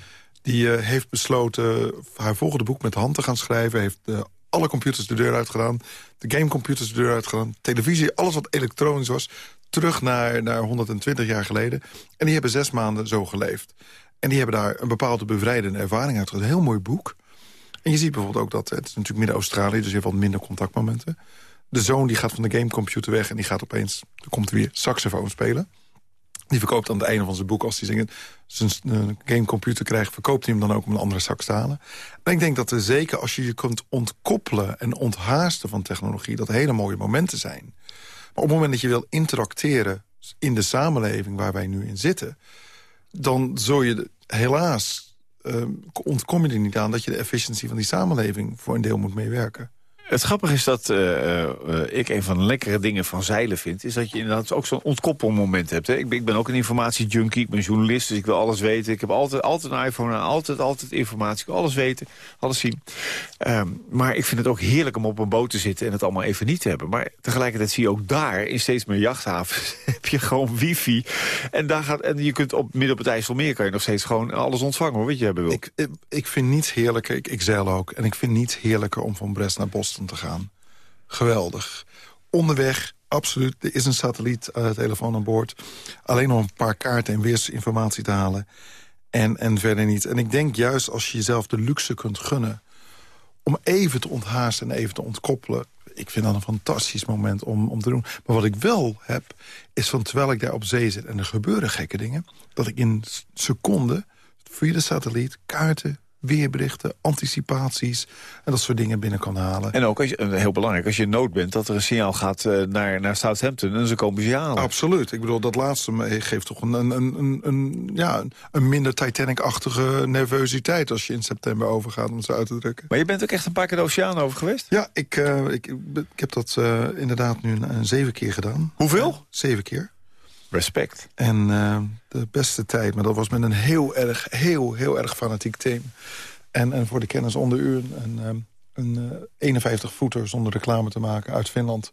Die uh, heeft besloten haar volgende boek met hand te gaan schrijven. Heeft uh, alle computers de deur uitgedaan. De gamecomputers de deur uitgedaan. Televisie, alles wat elektronisch was. Terug naar, naar 120 jaar geleden. En die hebben zes maanden zo geleefd. En die hebben daar een bepaalde bevrijdende ervaring uit. Een heel mooi boek. En je ziet bijvoorbeeld ook dat... Het is natuurlijk Midden-Australië, dus je hebt wat minder contactmomenten. De zoon die gaat van de gamecomputer weg... en die gaat opeens, er komt weer saxofoon spelen. Die verkoopt aan het einde van zijn boek als hij zijn gamecomputer krijgt... verkoopt hij hem dan ook om een andere zak te halen. En ik denk dat er zeker als je je kunt ontkoppelen en onthaasten van technologie... dat hele mooie momenten zijn. Maar op het moment dat je wil interacteren in de samenleving waar wij nu in zitten... dan zul je helaas, uh, ontkom je er niet aan... dat je de efficiëntie van die samenleving voor een deel moet meewerken. Het grappige is dat uh, uh, ik een van de lekkere dingen van zeilen vind... is dat je inderdaad ook zo'n ontkoppelmoment hebt. Hè? Ik, ben, ik ben ook een informatiejunkie, ik ben journalist, dus ik wil alles weten. Ik heb altijd, altijd een iPhone en altijd, altijd informatie. Ik wil alles weten, alles zien. Um, maar ik vind het ook heerlijk om op een boot te zitten en het allemaal even niet te hebben. Maar tegelijkertijd zie je ook daar, in steeds meer jachthavens... heb je gewoon wifi. En, daar gaat, en je kunt op, midden op het IJsselmeer kan je nog steeds gewoon alles ontvangen, wat je hebben wil. Ik, ik, vind niets heerlijker, ik, ik zeil ook, en ik vind niets heerlijker om van Brest naar Te gaan. Geweldig. Onderweg, absoluut, er is een satelliet, uh, telefoon aan boord. Alleen om een paar kaarten en weersinformatie te halen. En, en verder niet. En ik denk juist als je jezelf de luxe kunt gunnen... om even te onthaasten en even te ontkoppelen... ik vind dat een fantastisch moment om, om te doen. Maar wat ik wel heb, is van terwijl ik daar op zee zit... en er gebeuren gekke dingen... dat ik in seconden via de satelliet kaarten, weerberichten, anticipaties... en dat soort dingen binnen kan halen. En ook, als je, heel belangrijk, als je in nood bent... dat er een signaal gaat uh, naar, naar Southampton en ze komen ze halen. Absoluut. Ik bedoel, dat laatste geeft toch een, een, een, een ja, een minder Titanic-achtige nervositeit... als je in september overgaat, om het zo uit te drukken. Maar je bent ook echt een paar keer de oceaan over geweest? Ja, ik, uh, ik, ik, heb dat uh, inderdaad nu een, een, zeven keer gedaan. Hoeveel? zeven keer. Respect. En de beste tijd, maar dat was met een heel erg, heel, heel erg fanatiek team. En, en voor de kennis onder u een, een, een 51-voeter zonder reclame te maken uit Finland.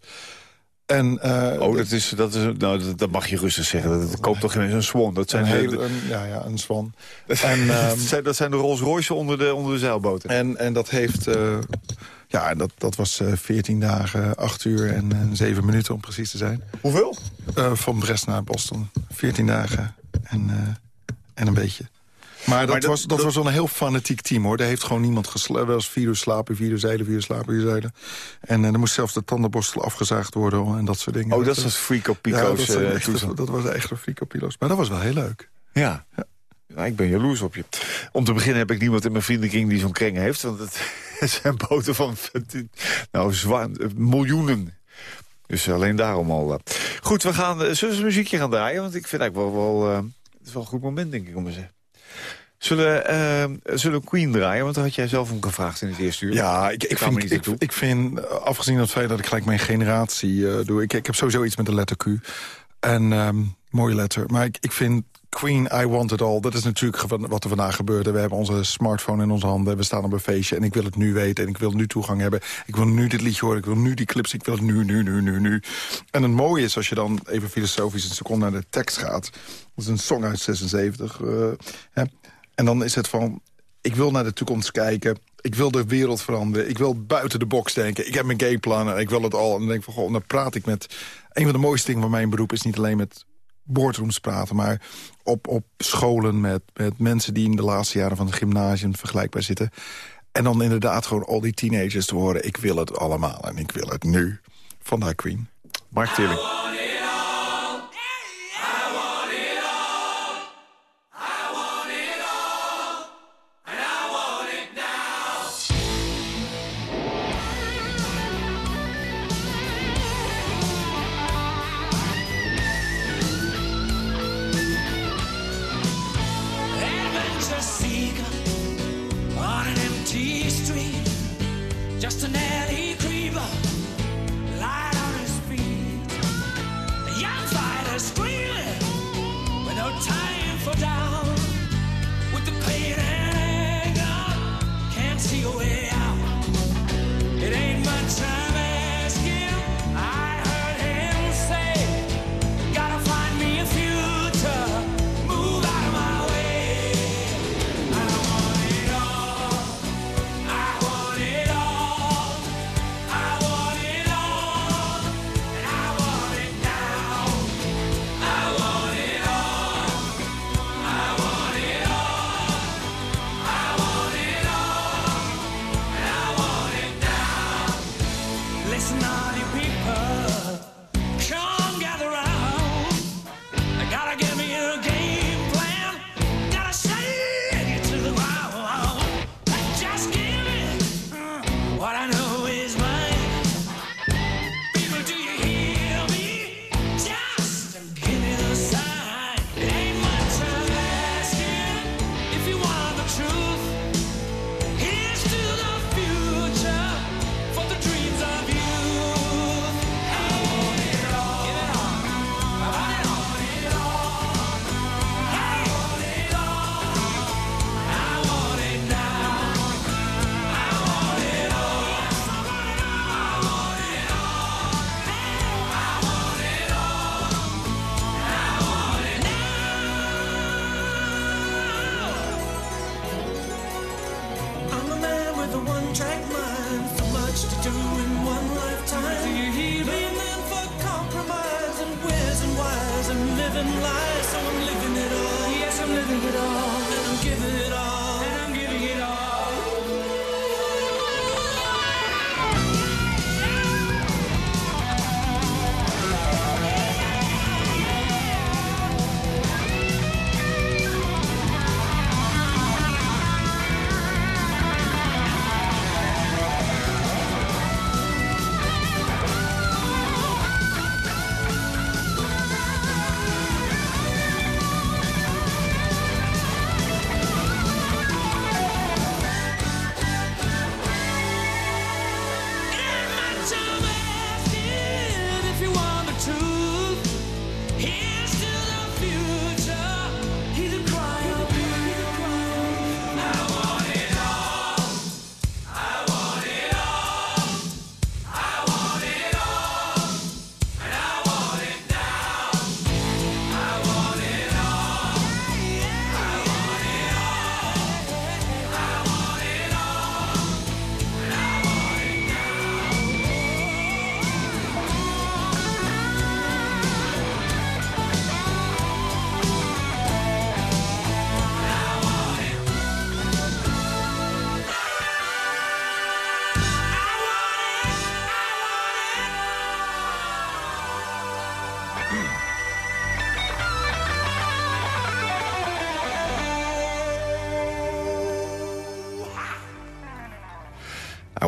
En, uh, oh, dat, is, dat, is, nou, dat, dat mag je rustig zeggen. Dat, dat koopt toch geen een swan. Dat zijn een hele, een, ja, ja, een swan. en, um, dat, zijn, dat zijn de Rolls Royce onder de, onder de zeilboten. En, en dat heeft... Uh, ja, dat, dat was uh, 14 dagen, 8 uur en, en 7 minuten om precies te zijn. Hoeveel? Van Brest naar Boston. 14 dagen en, uh, en een beetje. Maar dat, maar dat was, dat, dat, was wel een heel fanatiek team, hoor. Daar heeft gewoon niemand geslapen. Wel eens vier uur slapen, vier uur zeilen, vier uur slapen, vier zeilen. En uh, er moest zelfs de tandenborstel afgezaagd worden en dat soort dingen. Oh, dat was Frico Pico's ja, dat, was echt een Frico Pico's. Maar dat was wel heel leuk. Ja. ja. Nou, ik ben jaloers op je. Om te beginnen heb ik niemand in mijn vriendenkring die zo'n kreng heeft. Want het, het zijn boten van nou, zwaar, miljoenen. Dus alleen daarom al. Goed, we gaan uh, zullen we een muziekje gaan draaien? Want ik vind eigenlijk wel, wel uh, het is wel een goed moment, denk ik, om te zeggen. Zullen, uh, zullen Queen draaien? Want daar had jij zelf om gevraagd in het eerste uur. Ja, ik, ik, vind, ik, ik, vind, afgezien van het feit dat ik gelijk mijn generatie doe... Ik, ik heb sowieso iets met de letter Q. En um, mooie letter. Maar ik, ik vind Queen, I Want It All. Dat is natuurlijk wat er vandaag gebeurt. We hebben onze smartphone in onze handen. We staan op een feestje en ik wil het nu weten. En ik wil nu toegang hebben. Ik wil nu dit liedje horen. Ik wil nu die clips. Ik wil het nu, nu, nu, nu, nu. En het mooie is als je dan even filosofisch een seconde naar de tekst gaat. Dat is een song uit 76. Uh, hè. En dan is het van, ik wil naar de toekomst kijken. Ik wil de wereld veranderen. Ik wil buiten de box denken. Ik heb mijn gameplan en ik wil het al. En dan denk ik van, goh, dan praat ik met... Een van de mooiste dingen van mijn beroep is niet alleen met boardrooms praten... maar op, op scholen met, met mensen die in de laatste jaren van het gymnasium vergelijkbaar zitten. En dan inderdaad gewoon al die teenagers te horen... ik wil het allemaal en ik wil het nu. Vandaar Queen. Mark Tilling.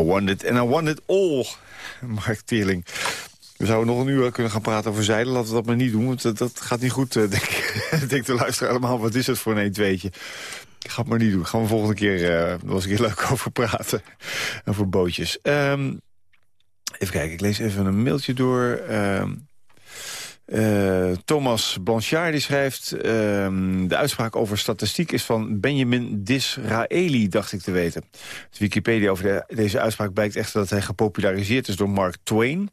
Want it and I want it all. Mark Teerling. We zouden nog een uur kunnen gaan praten over zeilen. Laten we dat maar niet doen, want dat, dat gaat niet goed. eh, denk, ik. denk de luisteraar allemaal, wat is het voor een 1 tweetje? Ik ga het maar niet doen. Gaan we volgende keer eh nog eens een keer leuk over praten. Over bootjes. Ehm, even kijken, ik lees even een mailtje door. Ehm, eh, Thomas Blanchard die schrijft... ehm, de uitspraak over statistiek is van Benjamin Disraeli, dacht ik te weten. De Wikipedia over de- deze uitspraak blijkt echter dat hij gepopulariseerd is door Mark Twain.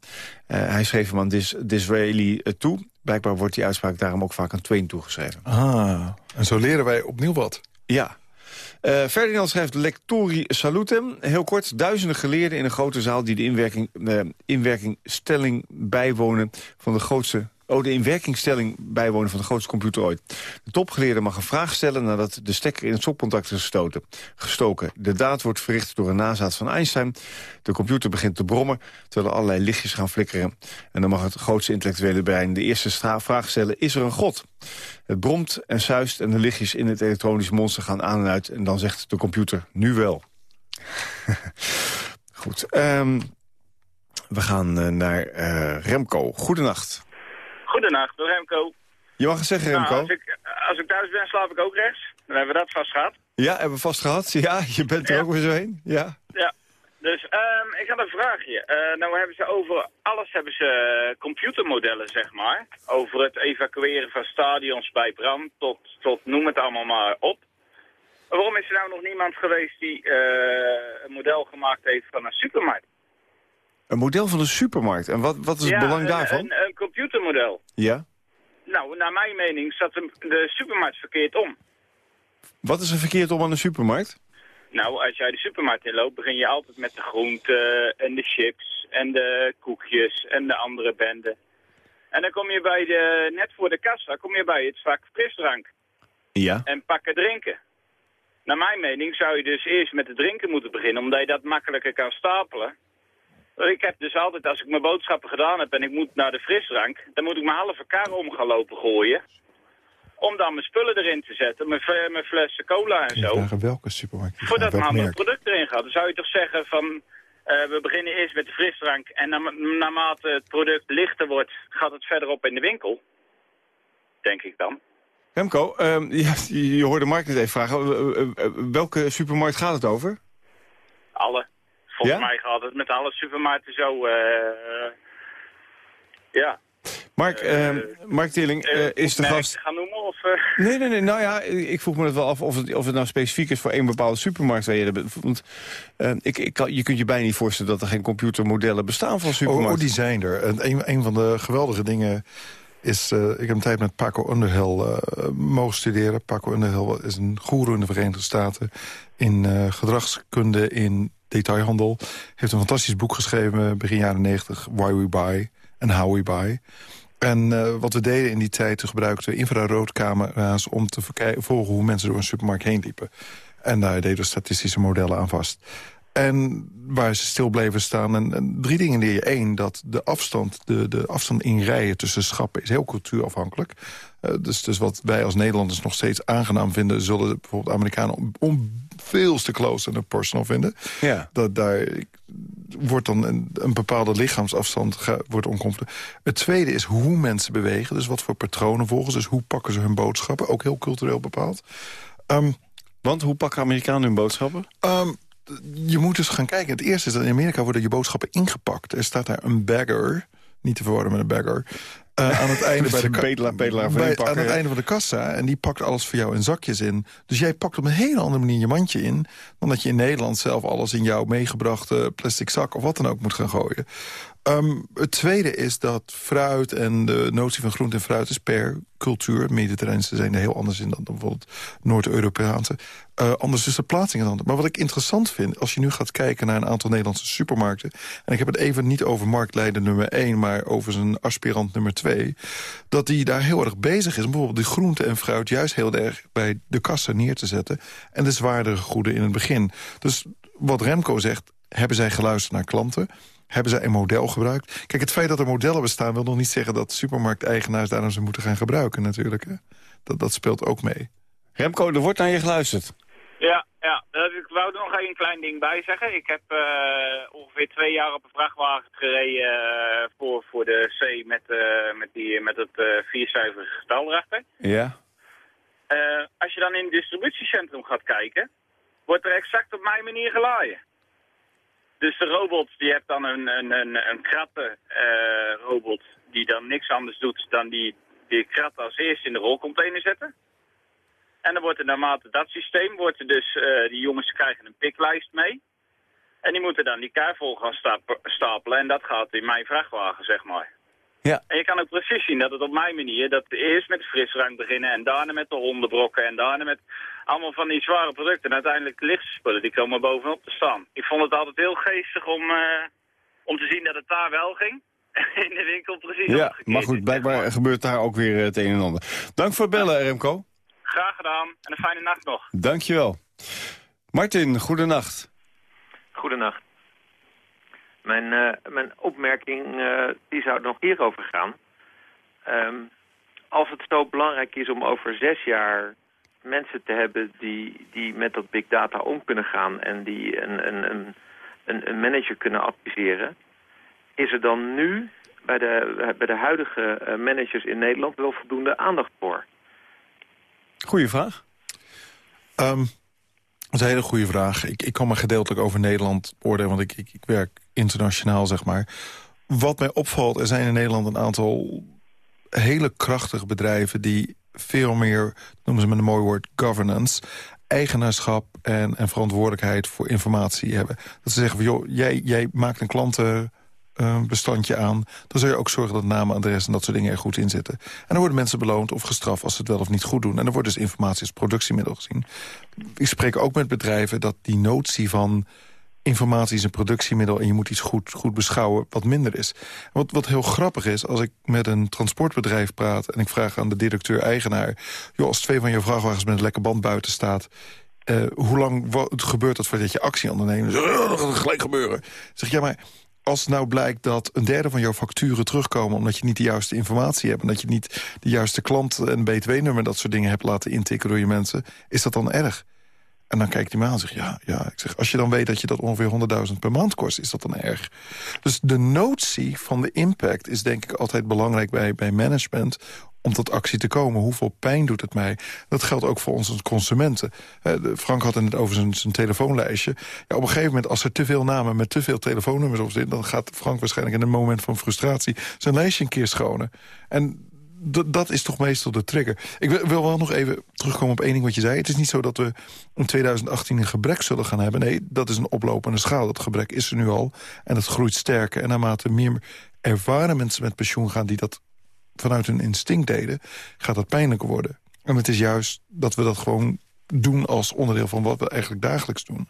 Eh, hij schreef hem aan Dis, Disraeli eh, toe. Blijkbaar wordt die uitspraak daarom ook vaak aan Twain toegeschreven. Ah, en zo leren wij opnieuw wat. Ja. Ferdinand schrijft Lectori Salutem. Heel kort, duizenden geleerden in een grote zaal... die de inwerking, eh, inwerkingstelling bijwonen van de grootste... Oh, de inwerkingstelling bijwonen van de grootste computer ooit. De topgeleerde mag een vraag stellen nadat de stekker in het stopcontact is gestoten, gestoken. De daad wordt verricht door een nazaat van Einstein. De computer begint te brommen, terwijl er allerlei lichtjes gaan flikkeren. En dan mag het grootste intellectuele brein de eerste vraag stellen... is er een god? Het bromt en suist en de lichtjes in het elektronisch monster gaan aan en uit... en dan zegt de computer, nu wel. Goed, ehm, we gaan eh, naar eh, Remco. Goedenacht. Goedenacht, Remco. Je mag het zeggen, Nou, Remco. als, ik, als ik thuis ben, slaap ik ook rechts. Dan hebben we dat vast gehad. Ja, hebben we vast gehad. Ja, je bent er Ja. ook weer zo heen. Ja. Ja. Dus ehm, ik had een vraagje. Eh, nou hebben ze over alles hebben ze eh, computermodellen, zeg maar. Over het evacueren van stadions bij brand tot, tot noem het allemaal maar op. Waarom is er nou nog niemand geweest die eh, een model gemaakt heeft van een supermarkt? Een model van een supermarkt. En wat, wat is het belang daarvan? Een, een computermodel. Ja. Nou, naar mijn mening staat de, de supermarkt verkeerd om. Wat is er verkeerd om aan een supermarkt? Nou, als jij de supermarkt inloopt, begin je altijd met de groenten en de chips en de koekjes en de andere bende. En dan kom je bij de, net voor de kassa, kom je bij het vak frisdrank Ja. en pakken drinken. Naar mijn mening zou je dus eerst met het drinken moeten beginnen, omdat je dat makkelijker kan stapelen. Ik heb dus altijd, als ik mijn boodschappen gedaan heb en ik moet naar de frisdrank, dan moet ik mijn halve kar om gaan lopen gooien. Om dan mijn spullen erin te zetten, mijn, mijn flessen cola en zo. vragen welke supermarkt je Voordat merk. product erin gaat, dan zou je toch zeggen van... eh, we beginnen eerst met de frisdrank en na, naarmate het product lichter wordt, gaat het verderop in de winkel. Denk ik dan. Remco, ehm, je, je hoorde Mark net even vragen. Eh, eh, welke supermarkt gaat het over? Alle. Volgens Ja? mij gaat het met alle supermarkten zo. eh, ja. Mark, ehm, Mark Tilling Eh, is de gast... gaan noemen of... Nee, nee, nee. Nou ja, ik vroeg me het wel af of het, of het nou specifiek is voor één bepaalde supermarkt waar je er bent. Want eh, ik, ik kan, je kunt je bijna niet voorstellen dat er geen computermodellen bestaan van Oh, supermarkten. oh, die zijn er. En een, een van de geweldige dingen is... eh, ik heb een tijd met Paco Underhill eh, mogen studeren. Paco Underhill is een goeroe in de Verenigde Staten... in eh, gedragskunde in detailhandel. Heeft een fantastisch boek geschreven begin jaren 90... Why We Buy en How We Buy. En eh, wat we deden in die tijd, toen gebruikten we infraroodcamera's... om te volgen hoe mensen door een supermarkt heen liepen. En daar deden we statistische modellen aan vast. En waar ze stil bleven staan. En, drie dingen leer je. Eén, dat de afstand, de, de afstand in rijen tussen schappen... is heel cultuurafhankelijk. Eh, dus, dus wat wij als Nederlanders nog steeds aangenaam vinden... zullen bijvoorbeeld Amerikanen om, om veel te close en personal vinden. Ja. Dat daar wordt dan een, een bepaalde lichaamsafstand ge- wordt onkomfortabel. Het tweede is hoe mensen bewegen. Dus wat voor patronen volgen. Dus hoe pakken ze hun boodschappen. Ook heel cultureel bepaald. Ehm, Want hoe pakken Amerikanen hun boodschappen? Ehm, je moet dus gaan kijken. Het eerste is dat in Amerika worden je boodschappen ingepakt. Er staat daar een bagger, niet te verwarren met een bagger... eh, aan het einde bij de bedelaar- bedelaar bij- aan het ja. einde van de kassa en die pakt alles voor jou in zakjes in. Dus jij pakt op een hele andere manier je mandje in dan dat je in Nederland zelf alles in jouw meegebrachte plastic zak of wat dan ook moet gaan gooien. Ehm, het tweede is dat fruit en de notie van groente en fruit is per cultuur. Mediterraanse zijn er heel anders in dan bijvoorbeeld Noord-Europese. Eh, anders is de plaatsing dan. Maar wat ik interessant vind, als je nu gaat kijken naar een aantal Nederlandse supermarkten... en ik heb het even niet over marktleider nummer 1... maar over zijn aspirant nummer 2... dat die daar heel erg bezig is om bijvoorbeeld die groente en fruit... juist heel erg bij de kassa neer te zetten... en de zwaardere goeden in het begin. Dus wat Remco zegt, hebben zij geluisterd naar klanten... Hebben zij een model gebruikt? Kijk, het feit dat er modellen bestaan... wil nog niet zeggen dat supermarkteigenaars daarom ze moeten gaan gebruiken natuurlijk. Hè? Dat, dat speelt ook mee. Remco, er wordt naar je geluisterd. Ja, Ja, dat, ik wou er nog één klein ding bij zeggen. Ik heb eh, ongeveer twee jaar op een vrachtwagen gereden eh, voor, voor de C met, eh, met, die, met het uh, viercijferige getal erachter. Ja. Eh, als je dan in het distributiecentrum gaat kijken, wordt er exact op mijn manier gelaaien. Dus de robot, die hebt dan een, een, een, een eh, robot die dan niks anders doet dan die, die kratten als eerste in de rolcontainer zetten. En dan wordt er naarmate dat systeem, wordt er dus, eh, die jongens krijgen een piklijst mee. En die moeten dan die kaart vol gaan stap- stapelen en dat gaat in mijn vrachtwagen, zeg maar. Ja. En je kan ook precies zien dat het op mijn manier, dat eerst met de frisdrank beginnen en daarna met de hondenbrokken en daarna met allemaal van die zware producten. En uiteindelijk de lichtste spullen, die komen bovenop te staan. Ik vond het altijd heel geestig om, eh, om te zien dat het daar wel ging. in de winkel precies Ja, maar goed, blijkbaar gebeurt daar ook weer het een en ander. Dank voor het bellen, Remco. Graag gedaan en een fijne nacht nog. Dankjewel. Martin, goedenacht. Goedenacht. Mijn, eh, mijn opmerking eh, die zou nog hierover gaan. Ehm, als het zo belangrijk is om over zes jaar mensen te hebben die, die met dat big data om kunnen gaan en die een, een, een, een, een manager kunnen adviseren, is er dan nu bij de, bij de huidige eh, managers in Nederland wel voldoende aandacht voor? Goeie vraag. Ehm, dat is een hele goede vraag. Ik, ik kan maar gedeeltelijk over Nederland oordelen, want ik, ik, ik werk internationaal, zeg maar. Wat mij opvalt, er zijn in Nederland een aantal hele krachtige bedrijven... die veel meer, noemen ze met een mooi woord, governance... eigenaarschap en, en verantwoordelijkheid voor informatie hebben. Dat ze zeggen, van, joh, jij, jij maakt een klantenbestandje aan... dan zul je ook zorgen dat naam, adres en dat soort dingen er goed in zitten. En dan worden mensen beloond of gestraft als ze het wel of niet goed doen. En dan wordt dus informatie als productiemiddel gezien. Ik spreek ook met bedrijven dat die notie van informatie is een productiemiddel... en je moet iets goed, goed beschouwen, wat minder is. Wat, wat heel grappig is, als ik met een transportbedrijf praat... en ik vraag aan de directeur-eigenaar... joh, als twee van je vrachtwagens met een lekke band buiten staat... eh, hoe lang gebeurt dat voordat je actie onderneemt? Zo, "Ja, dat gaat gelijk gebeuren. Zeg, ja, maar als nou blijkt dat een derde van jouw facturen terugkomen... omdat je niet de juiste informatie hebt... en dat je niet de juiste klant en btw-nummer... dat soort dingen hebt laten intikken door je mensen... is dat dan erg? En dan kijkt hij me aan en zegt, ja, ja. Ik zeg, als je dan weet dat je dat ongeveer 100.000 per maand kost, is dat dan erg? Dus de notie van de impact is denk ik altijd belangrijk bij, bij management om tot actie te komen. Hoeveel pijn doet het mij? Dat geldt ook voor ons als consumenten. Frank had het net over zijn, zijn telefoonlijstje. Ja, op een gegeven moment, als er te veel namen met te veel telefoonnummers op zitten... dan gaat Frank waarschijnlijk in een moment van frustratie zijn lijstje een keer schonen. En dat is toch meestal de trigger. Ik wil, wel nog even terugkomen op één ding wat je zei. Het is niet zo dat we in 2018 een gebrek zullen gaan hebben. Nee, dat is een oplopende schaal. Dat gebrek is er nu al. En dat groeit sterker. En naarmate meer ervaren mensen met pensioen gaan... die dat vanuit hun instinct deden, gaat dat pijnlijker worden. En het is juist dat we dat gewoon doen als onderdeel van wat we eigenlijk dagelijks doen.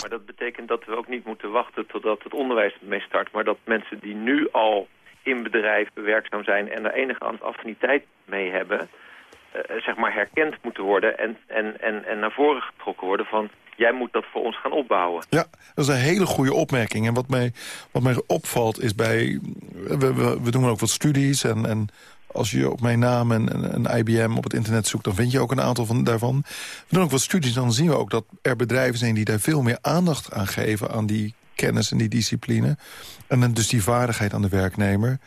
Maar dat betekent dat we ook niet moeten wachten totdat het onderwijs ermee start. Maar dat mensen die nu al in bedrijven werkzaam zijn en er enige affiniteit mee hebben... eh, zeg maar herkend moeten worden en, en, en, en naar voren getrokken worden van... jij moet dat voor ons gaan opbouwen. Ja, dat is een hele goede opmerking. En wat mij, wat mij opvalt is bij... We, we, we doen ook wat studies en... en als je op mijn naam en, en, en IBM op het internet zoekt... dan vind je ook een aantal van, daarvan. We doen ook wat studies dan zien we ook dat er bedrijven zijn... die daar veel meer aandacht aan geven aan die kennis en die discipline. En dan dus die vaardigheid aan de werknemer.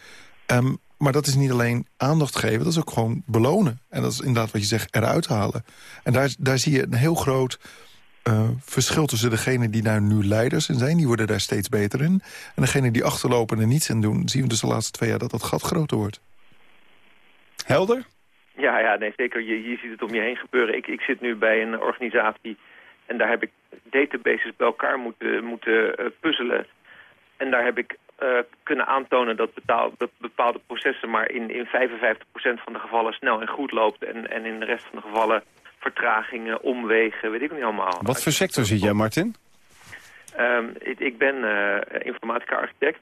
Ehm, maar dat is niet alleen aandacht geven, dat is ook gewoon belonen. En dat is inderdaad wat je zegt, eruit halen. En daar, daar zie je een heel groot eh, verschil tussen degenen die daar nu leiders in zijn. Die worden daar steeds beter in. En degenen die achterlopen en niets in doen... zien we dus de laatste twee jaar dat dat gat groter wordt. Helder? Ja, ja, nee, zeker. Je, je ziet het om je heen gebeuren. Ik, ik zit nu bij een organisatie en daar heb ik databases bij elkaar moeten, moeten eh, puzzelen. En daar heb ik eh, kunnen aantonen dat, betaal, dat bepaalde processen maar in, in 55% van de gevallen snel en goed loopt. En, en in de rest van de gevallen vertragingen, omwegen, weet ik niet allemaal. Wat voor sector zit jij, Martin? Ehm, ik, ik ben eh, informatica-architect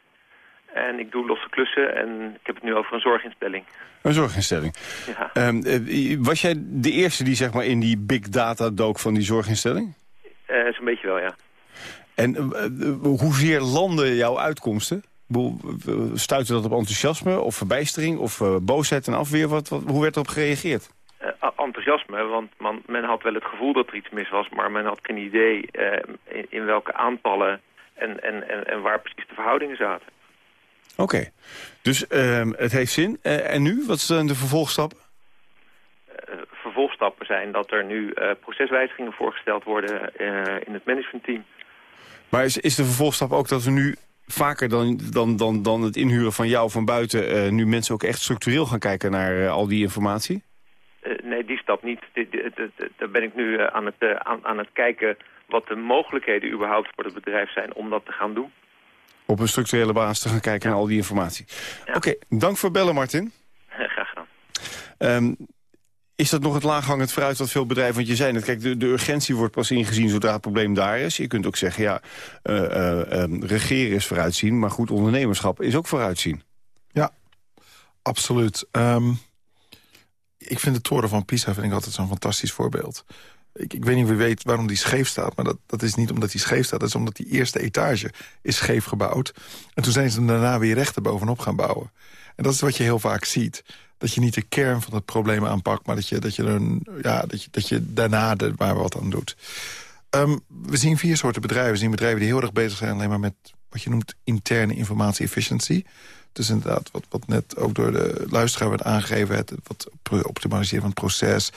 en ik doe losse klussen en ik heb het nu over een zorginstelling. Een zorginstelling. Ja. Ehm, eh, was jij de eerste die zeg maar, in die big data dook van die zorginstelling? Eh Zo'n beetje wel, ja. En eh, hoezeer landen jouw uitkomsten? Stuitte dat op enthousiasme of verbijstering of boosheid en afweer? Wat, wat, hoe werd erop gereageerd? enthousiasme, want man, men had wel het gevoel dat er iets mis was, maar men had geen idee in, in, welke aantallen en, en, en, en, waar precies de verhoudingen zaten. Oké, dus ehm, het heeft zin. en nu, wat zijn de vervolgstappen? vervolgstappen zijn dat er nu proceswijzigingen voorgesteld worden in het managementteam. Maar is, is de vervolgstap ook dat we nu vaker dan, dan, dan, dan het inhuren van jou van buiten... Nu mensen ook echt structureel gaan kijken naar al die informatie? Nee, die stap niet. Daar ben ik nu aan, het, aan, aan het kijken wat de mogelijkheden überhaupt voor het bedrijf zijn om dat te gaan doen. Op een structurele basis te gaan kijken naar al die informatie. Ja. Oké, dank voor bellen Martin. Graag gedaan. Um, is dat nog het laaghangend fruit wat veel bedrijven... want je zei net, kijk, de, de, urgentie wordt pas ingezien zodra het probleem daar is. Je kunt ook zeggen, ja, uh, uh, regeren is vooruitzien... maar goed ondernemerschap is ook vooruitzien. Ja, absoluut. Um, ik vind de toren van Pisa vind ik altijd zo'n fantastisch voorbeeld. Ik, ik, weet niet of weet waarom die scheef staat... maar dat, dat is niet omdat die scheef staat. Dat is omdat die eerste etage is scheef gebouwd. En toen zijn ze daarna weer recht bovenop gaan bouwen. En dat is wat je heel vaak ziet dat je niet de kern van het probleem aanpakt... maar dat je, dat je, een, ja, dat je, dat je daarna er maar wat aan doet. Um, we zien vier soorten bedrijven. We zien bedrijven die heel erg bezig zijn alleen maar met... wat je noemt interne informatie-efficiency. Dus inderdaad, wat, wat net ook door de luisteraar werd aangegeven... het wat optimaliseren van het proces,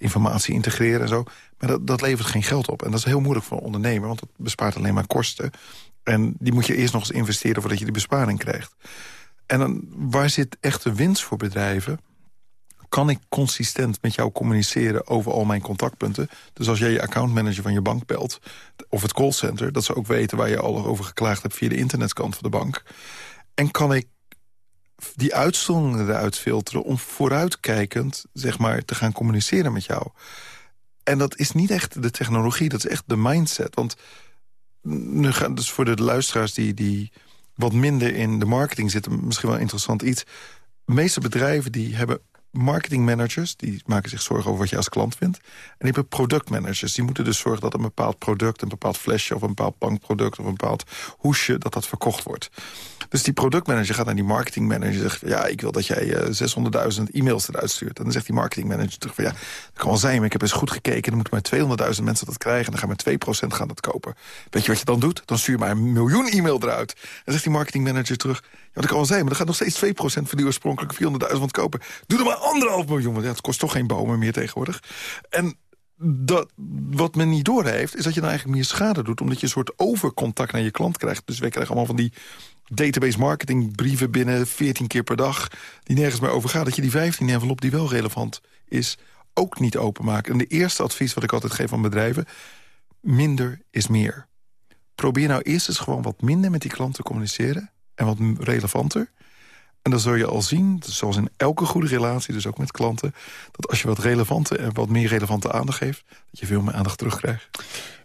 informatie integreren en zo. Maar dat, dat levert geen geld op. En dat is heel moeilijk voor een ondernemer, want dat bespaart alleen maar kosten. En die moet je eerst nog eens investeren voordat je die besparing krijgt. En dan, waar zit echte winst voor bedrijven? Kan ik consistent met jou communiceren over al mijn contactpunten? Dus als jij je accountmanager van je bank belt... of het callcenter, dat ze ook weten waar je al over geklaagd hebt... via de internetkant van de bank. En kan ik die uitzonderingen eruit filteren... om vooruitkijkend zeg maar, te gaan communiceren met jou. En dat is niet echt de technologie, dat is echt de mindset. Want nu gaan dus voor de luisteraars die... die wat minder in de marketing zitten. Misschien wel interessant iets. De meeste bedrijven die hebben marketingmanagers... die maken zich zorgen over wat je als klant vindt. En die hebben productmanagers. Die moeten dus zorgen dat een bepaald product... een bepaald flesje of een bepaald bankproduct... of een bepaald hoesje, dat dat verkocht wordt. Dus die productmanager gaat naar die marketingmanager... en zegt, ja, ik wil dat jij uh, eh, 600.000 e-mails eruit stuurt. En dan zegt die marketingmanager terug van... ja, dat kan wel zijn, maar ik heb eens goed gekeken... dan moeten maar 200.000 mensen dat krijgen... en dan gaan maar 2% gaan dat kopen. Weet je wat je dan doet? Dan stuur je maar een miljoen e-mail eruit. Dan zegt die marketingmanager terug... ja, dat kan wel zijn, maar dan gaat nog steeds 2% van die oorspronkelijke 400.000 van kopen. Doe er maar anderhalf miljoen, want ja, het kost toch geen bomen meer tegenwoordig. En dat, wat men niet doorheeft, is dat je dan eigenlijk meer schade doet... omdat je een soort overcontact naar je klant krijgt. Dus wij krijgen allemaal van die database marketing brieven binnen 14 keer per dag... die nergens meer over gaat. Dat je die 15 envelop die wel relevant is, ook niet openmaken. En de eerste advies wat ik altijd geef aan bedrijven... minder is meer. Probeer nou eerst eens gewoon wat minder met die klant te communiceren... en wat relevanter. En dan zul je al zien, zoals in elke goede relatie, dus ook met klanten... dat als je wat relevante en wat meer relevante aandacht geeft... dat je veel meer aandacht terugkrijgt.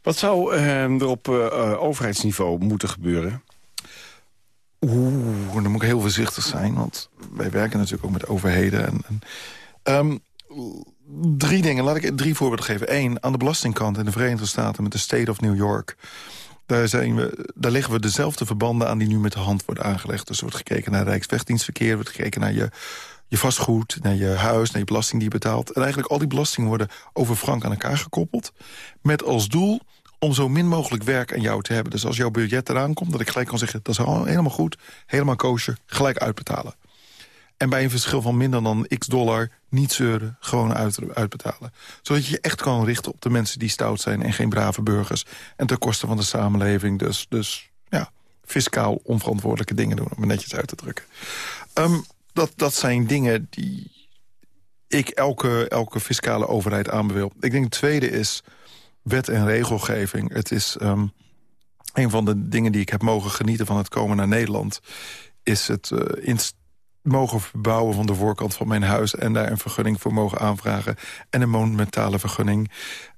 Wat zou uh, er op uh, overheidsniveau moeten gebeuren? Oeh, dan moet ik heel voorzichtig zijn, want wij werken natuurlijk ook met overheden. En, um, drie dingen, laat ik drie voorbeelden geven. Eén, aan de belastingkant in de Verenigde Staten met de State of New York... Daar, zijn we, daar leggen we dezelfde verbanden aan die nu met de hand worden aangelegd. Dus er wordt gekeken naar Rijkswegdienstverkeer, er wordt gekeken naar je, je vastgoed, naar je huis, naar je belasting die je betaalt. En eigenlijk al die belastingen worden over frank aan elkaar gekoppeld. Met als doel om zo min mogelijk werk aan jou te hebben. Dus als jouw budget eraan komt, dat ik gelijk kan zeggen... dat is helemaal goed, helemaal koosje, gelijk uitbetalen. En bij een verschil van minder dan x dollar niet zeuren, gewoon uit, uitbetalen. Zodat je je echt kan richten op de mensen die stout zijn... en geen brave burgers. En ten koste van de samenleving. Dus, dus ja, fiscaal onverantwoordelijke dingen doen... om het netjes uit te drukken. Um, dat, dat zijn dingen die ik elke, elke fiscale overheid aanbeveel. Ik denk het tweede is wet en regelgeving. Het is um, een van de dingen die ik heb mogen genieten van het komen naar Nederland... is het uh, mogen verbouwen van de voorkant van mijn huis... en daar een vergunning voor mogen aanvragen. En een monumentale vergunning.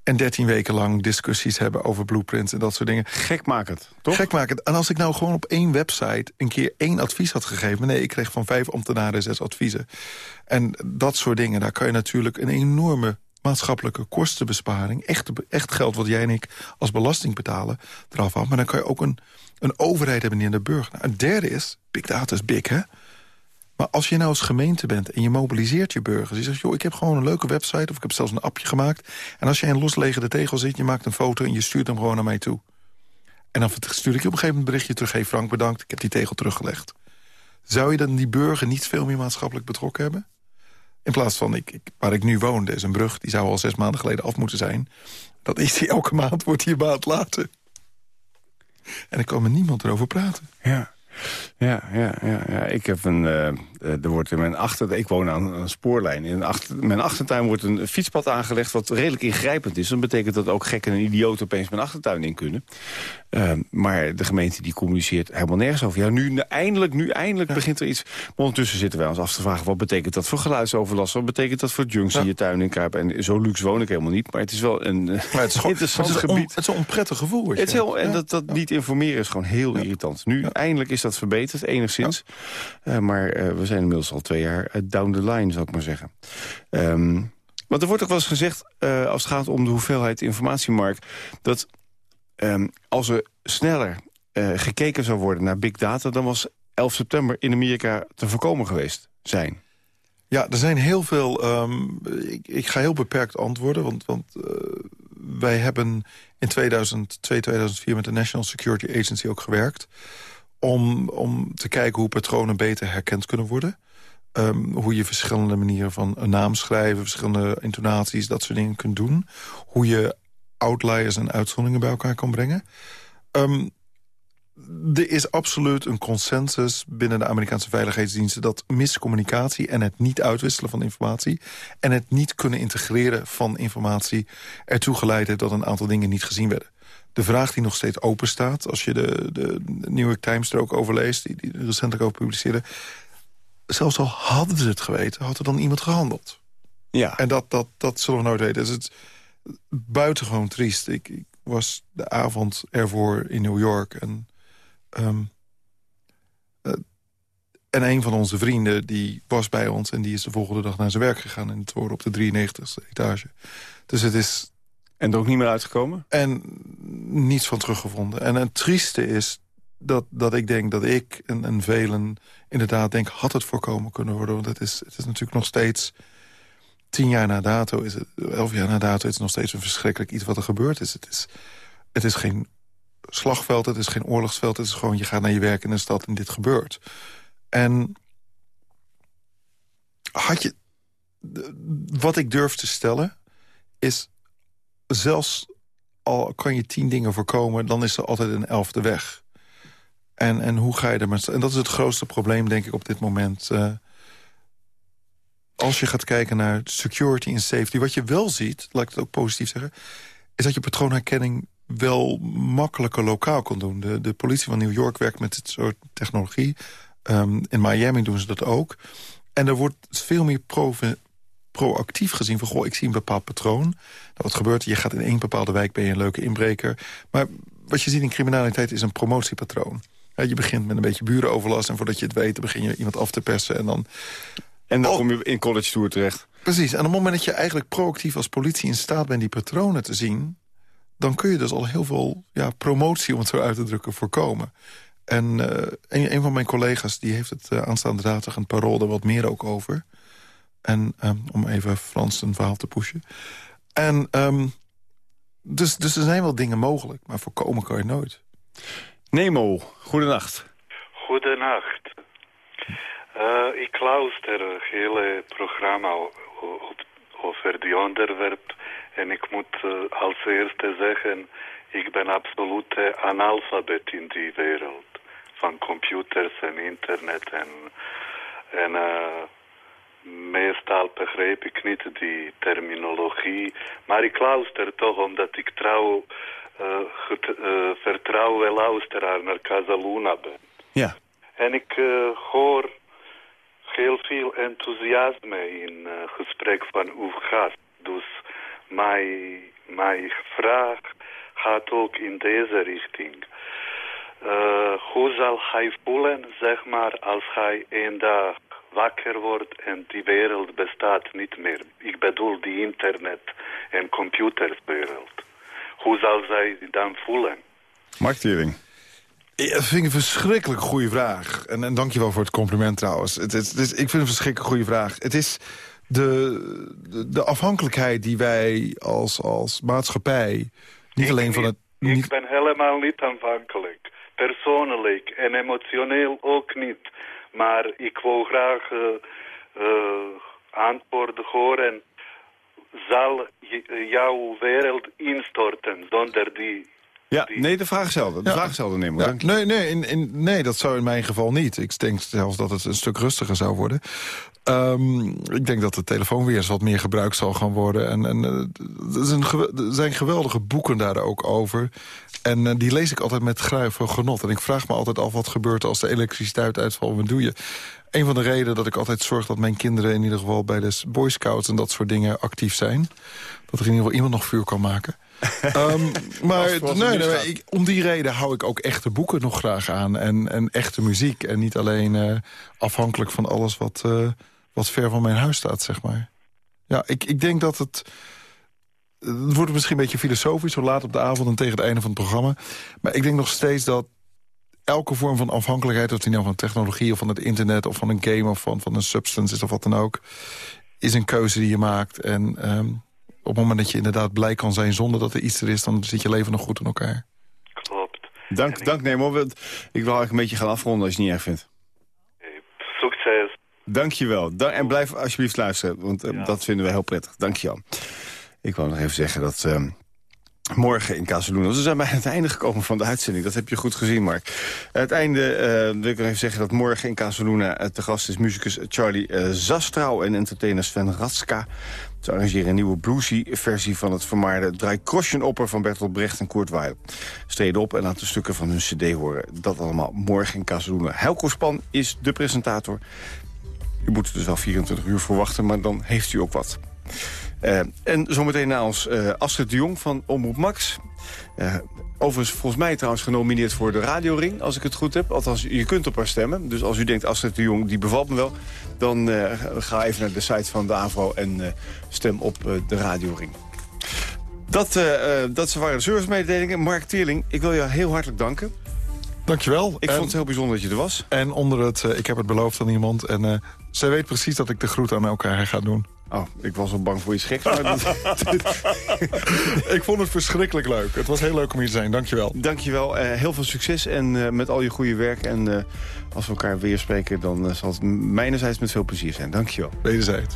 En dertien weken lang discussies hebben over blueprints en dat soort dingen. Gekmakend, toch? Gekmakend. En als ik nou gewoon op één website een keer één advies had gegeven... nee, ik kreeg van vijf ambtenaren zes adviezen. En dat soort dingen, daar kan je natuurlijk een enorme maatschappelijke kostenbesparing... echt, echt geld wat jij en ik als belasting betalen eraf af. Maar dan kan je ook een, een overheid hebben in de burger. Nou, een derde is, big data is big, hè? Maar als je nou als gemeente bent en je mobiliseert je burgers... je zegt, joh, ik heb gewoon een leuke website... of ik heb zelfs een appje gemaakt... en als je een loslegende tegel zit, je maakt een foto... en je stuurt hem gewoon naar mij toe. En dan stuur ik je op een gegeven moment een berichtje terug... hey Frank, bedankt, ik heb die tegel teruggelegd. Zou je dan die burger niet veel meer maatschappelijk betrokken hebben? In plaats van, ik, ik, waar ik nu woon, is een brug... die zou al zes maanden geleden af moeten zijn. Dat is die elke maand, wordt die een maand later. En ik kan met niemand erover praten. Ja. Ja, ja, ja, ja. Ik heb een. Uh, er wordt in mijn achter. Ik woon aan een spoorlijn. In achter, mijn achtertuin wordt een fietspad aangelegd. wat redelijk ingrijpend is. Dat betekent dat ook gekken en idioten opeens mijn achtertuin in kunnen. Uh, maar de gemeente die communiceert helemaal nergens over. Ja, nu eindelijk, nu eindelijk begint er iets. Maar ondertussen zitten wij ons af te vragen. wat betekent dat voor geluidsoverlast? Wat betekent dat voor junks in je tuin in? En zo luxe woon ik helemaal niet. Maar het is wel een maar het is interessant het is gebied. het is een onprettig gevoel. Het is heel, en dat, dat niet informeren is gewoon heel irritant. Nu eindelijk is dat verbeterd, enigszins. Uh, maar uh, we zijn inmiddels al twee jaar uh, down the line, zou ik maar zeggen. Um, er wordt ook wel eens gezegd, als het gaat om de hoeveelheid informatiemarkt... dat um, als er sneller gekeken zou worden naar big data... dan was 11 september in Amerika te voorkomen geweest zijn. Ja, er zijn heel veel... Um, ik, ik, ga heel beperkt antwoorden, want, want wij hebben in 2002, 2004 met de National Security Agency ook gewerkt om, om te kijken hoe patronen beter herkend kunnen worden. Um, hoe je verschillende manieren van een naam schrijven... verschillende intonaties, dat soort dingen kunt doen. Hoe je outliers en uitzonderingen bij elkaar kan brengen. Um, er is absoluut een consensus binnen de Amerikaanse veiligheidsdiensten... dat miscommunicatie en het niet uitwisselen van informatie... en het niet kunnen integreren van informatie... ertoe geleid heeft dat een aantal dingen niet gezien werden de vraag die nog steeds open staat... als je de, de New York Times er ook over leest, die, die recentelijk ook publiceerde... zelfs al hadden ze het geweten, had er dan iemand gehandeld. Ja. En dat, dat, dat zullen we nooit weten. Dus het is buitengewoon triest. Ik, ik was de avond ervoor in New York en... Um, en een van onze vrienden die was bij ons... en die is de volgende dag naar zijn werk gegaan... in het horen op de 93e etage. Dus het is en er ook niet meer uitgekomen? En niets van teruggevonden. En het trieste is dat, dat ik denk dat ik en, en velen inderdaad denk... had het voorkomen kunnen worden. Want het is, het is natuurlijk nog steeds... tien jaar na dato, is het, elf jaar na dato... is het nog steeds een verschrikkelijk iets wat er gebeurd is. Het is, het is geen slagveld, het is geen oorlogsveld. Het is gewoon, je gaat naar je werk in de stad en dit gebeurt. En had je... Wat ik durf te stellen is zelfs al kan je tien dingen voorkomen... dan is er altijd een elfde weg. En, en hoe ga je er met... En dat is het grootste probleem, denk ik, op dit moment. Uh, als je gaat kijken naar security en safety... wat je wel ziet, laat ik het ook positief zeggen... is dat je patroonherkenning wel makkelijker lokaal kan doen. De, de politie van New York werkt met dit soort technologie. Um, in Miami doen ze dat ook. En er wordt veel meer proactief gezien van... goh, ik zie een bepaald patroon. Nou, wat gebeurt Je gaat in één bepaalde wijk, ben je een leuke inbreker. Maar wat je ziet in criminaliteit is een promotiepatroon. je begint met een beetje burenoverlast... en voordat je het weet, begin je iemand af te persen. En dan, en dan kom je in college tour terecht. Precies. En op het moment dat je eigenlijk proactief als politie in staat bent... die patronen te zien... dan kun je dus al heel veel ja, promotie, om het zo uit te drukken, voorkomen. En uh, een, van mijn collega's die heeft het uh, aanstaande zaterdag een parool er wat meer ook over. En um, om even Frans een verhaal te pushen. En um, dus, dus er zijn wel dingen mogelijk, maar voorkomen kan je nooit. Nemo, goedenacht. Goedenacht. Uh, ik luister het hele programma over die onderwerp. En ik moet uh, als eerste zeggen, ik ben absoluut analfabet in die wereld. Van computers en internet en... en uh, meestal begreep ik niet die terminologie. Maar ik luister toch omdat ik trouw, uh, uh, vertrouwen luisteraar naar Casaluna ben. Ja. En ik uh, hoor heel veel enthousiasme in uh, gesprek van uw gast. Dus mijn, mijn vraag gaat ook in deze richting. Hoe zal hij voelen, zeg maar, als hij een dag wakker wordt en die wereld bestaat niet meer. Ik bedoel die internet- en computerswereld. Hoe zal zij dan voelen? Marktering. Ja, dat vind ik een verschrikkelijk goede vraag. En, en dank je wel voor het compliment trouwens. Het is, het is, ik vind het een verschrikkelijk goede vraag. Het is de, de, de afhankelijkheid die wij als, als maatschappij... niet Ik alleen van het... Ik Niet, ben helemaal niet aanvankelijk. Persoonlijk en emotioneel ook niet. Maar ik wil graag eh, eh, antwoorden horen. Zal jouw wereld instorten zonder die... Ja, die- nee, de vraag is. De Ja. vraag is ja, nee, nee, in, in, nee, dat zou in mijn geval niet. Ik denk zelfs dat het een stuk rustiger zou worden. Ehm, ik denk dat de telefoon weer eens wat meer gebruikt zal gaan worden. En, en eh, er, zijn gewe- er zijn geweldige boeken daar ook over. En eh, die lees ik altijd met veel genot. En ik vraag me altijd af wat gebeurt als de elektriciteit uitvalt. Wat doe je? Een van de redenen dat ik altijd zorg dat mijn kinderen... in ieder geval bij de Boy Scouts en dat soort dingen actief zijn. Dat er in ieder geval iemand nog vuur kan maken. Ehm, maar was nee, nee, ik, om die reden hou ik ook echte boeken nog graag aan. En, en echte muziek. En niet alleen eh, afhankelijk van alles wat, eh, wat ver van mijn huis staat, zeg maar. Ja, ik, ik denk dat het... Het wordt misschien een beetje filosofisch, zo laat op de avond en tegen het einde van het programma. Maar ik denk nog steeds dat elke vorm van afhankelijkheid... of die nou van technologie of van het internet of van een game... of van, van een substance is of wat dan ook... is een keuze die je maakt. En ehm, op het moment dat je inderdaad blij kan zijn zonder dat er iets er is... dan zit je leven nog goed in elkaar. Klopt. Dank, dank Nemo. We- Ik wil eigenlijk een beetje gaan afronden als je het niet erg vindt. Succes. Dank je wel. Da- en blijf alsjeblieft luisteren, want eh, dat vinden we heel prettig. Dank je wel. Ik wou nog even zeggen dat... ehm, Morgen in Casaluna. We zijn bij het einde gekomen van de uitzending. Dat heb je goed gezien, Mark. Het einde eh, wil ik nog even zeggen dat morgen in Casaluna... eh, te gast is muzikus Charlie eh, Zastrauw en entertainer Sven Ratska. Ze arrangeren een nieuwe bluesy versie van het vermaarde Draai Krosjen Opper van Bertolt Brecht en Kurt Weill. Streden op en laten stukken van hun cd horen. Dat allemaal morgen in Casaluna. Helco Span is de presentator. U moet er dus wel 24 uur voor wachten, maar dan heeft u ook wat. Eh, en zometeen na ons eh, Astrid de Jong van Omroep Max. Eh, overigens volgens mij trouwens genomineerd voor de radioring, als ik het goed heb. Althans, je kunt op haar stemmen. Dus als u denkt Astrid de Jong, die bevalt me wel... dan eh, ga even naar de site van de AVRO en eh, stem op de radioring. Dat, dat waren de servicemededelingen. Mark Teerling, ik wil jou heel hartelijk danken. Dankjewel. Ik en, vond het heel bijzonder dat je er was. En onder het, ik heb het beloofd aan iemand. En zij weet precies dat ik de groet aan elkaar ga doen. Oh, ik was al bang voor iets geks. Ik vond het verschrikkelijk leuk. Het was heel leuk om hier te zijn. Dankjewel. Dankjewel. eh heel veel succes en eh, met al je goede werk. En eh, als we elkaar weer spreken, dan zal het mijnerzijds met veel plezier zijn. Dankjewel. Wederzijds.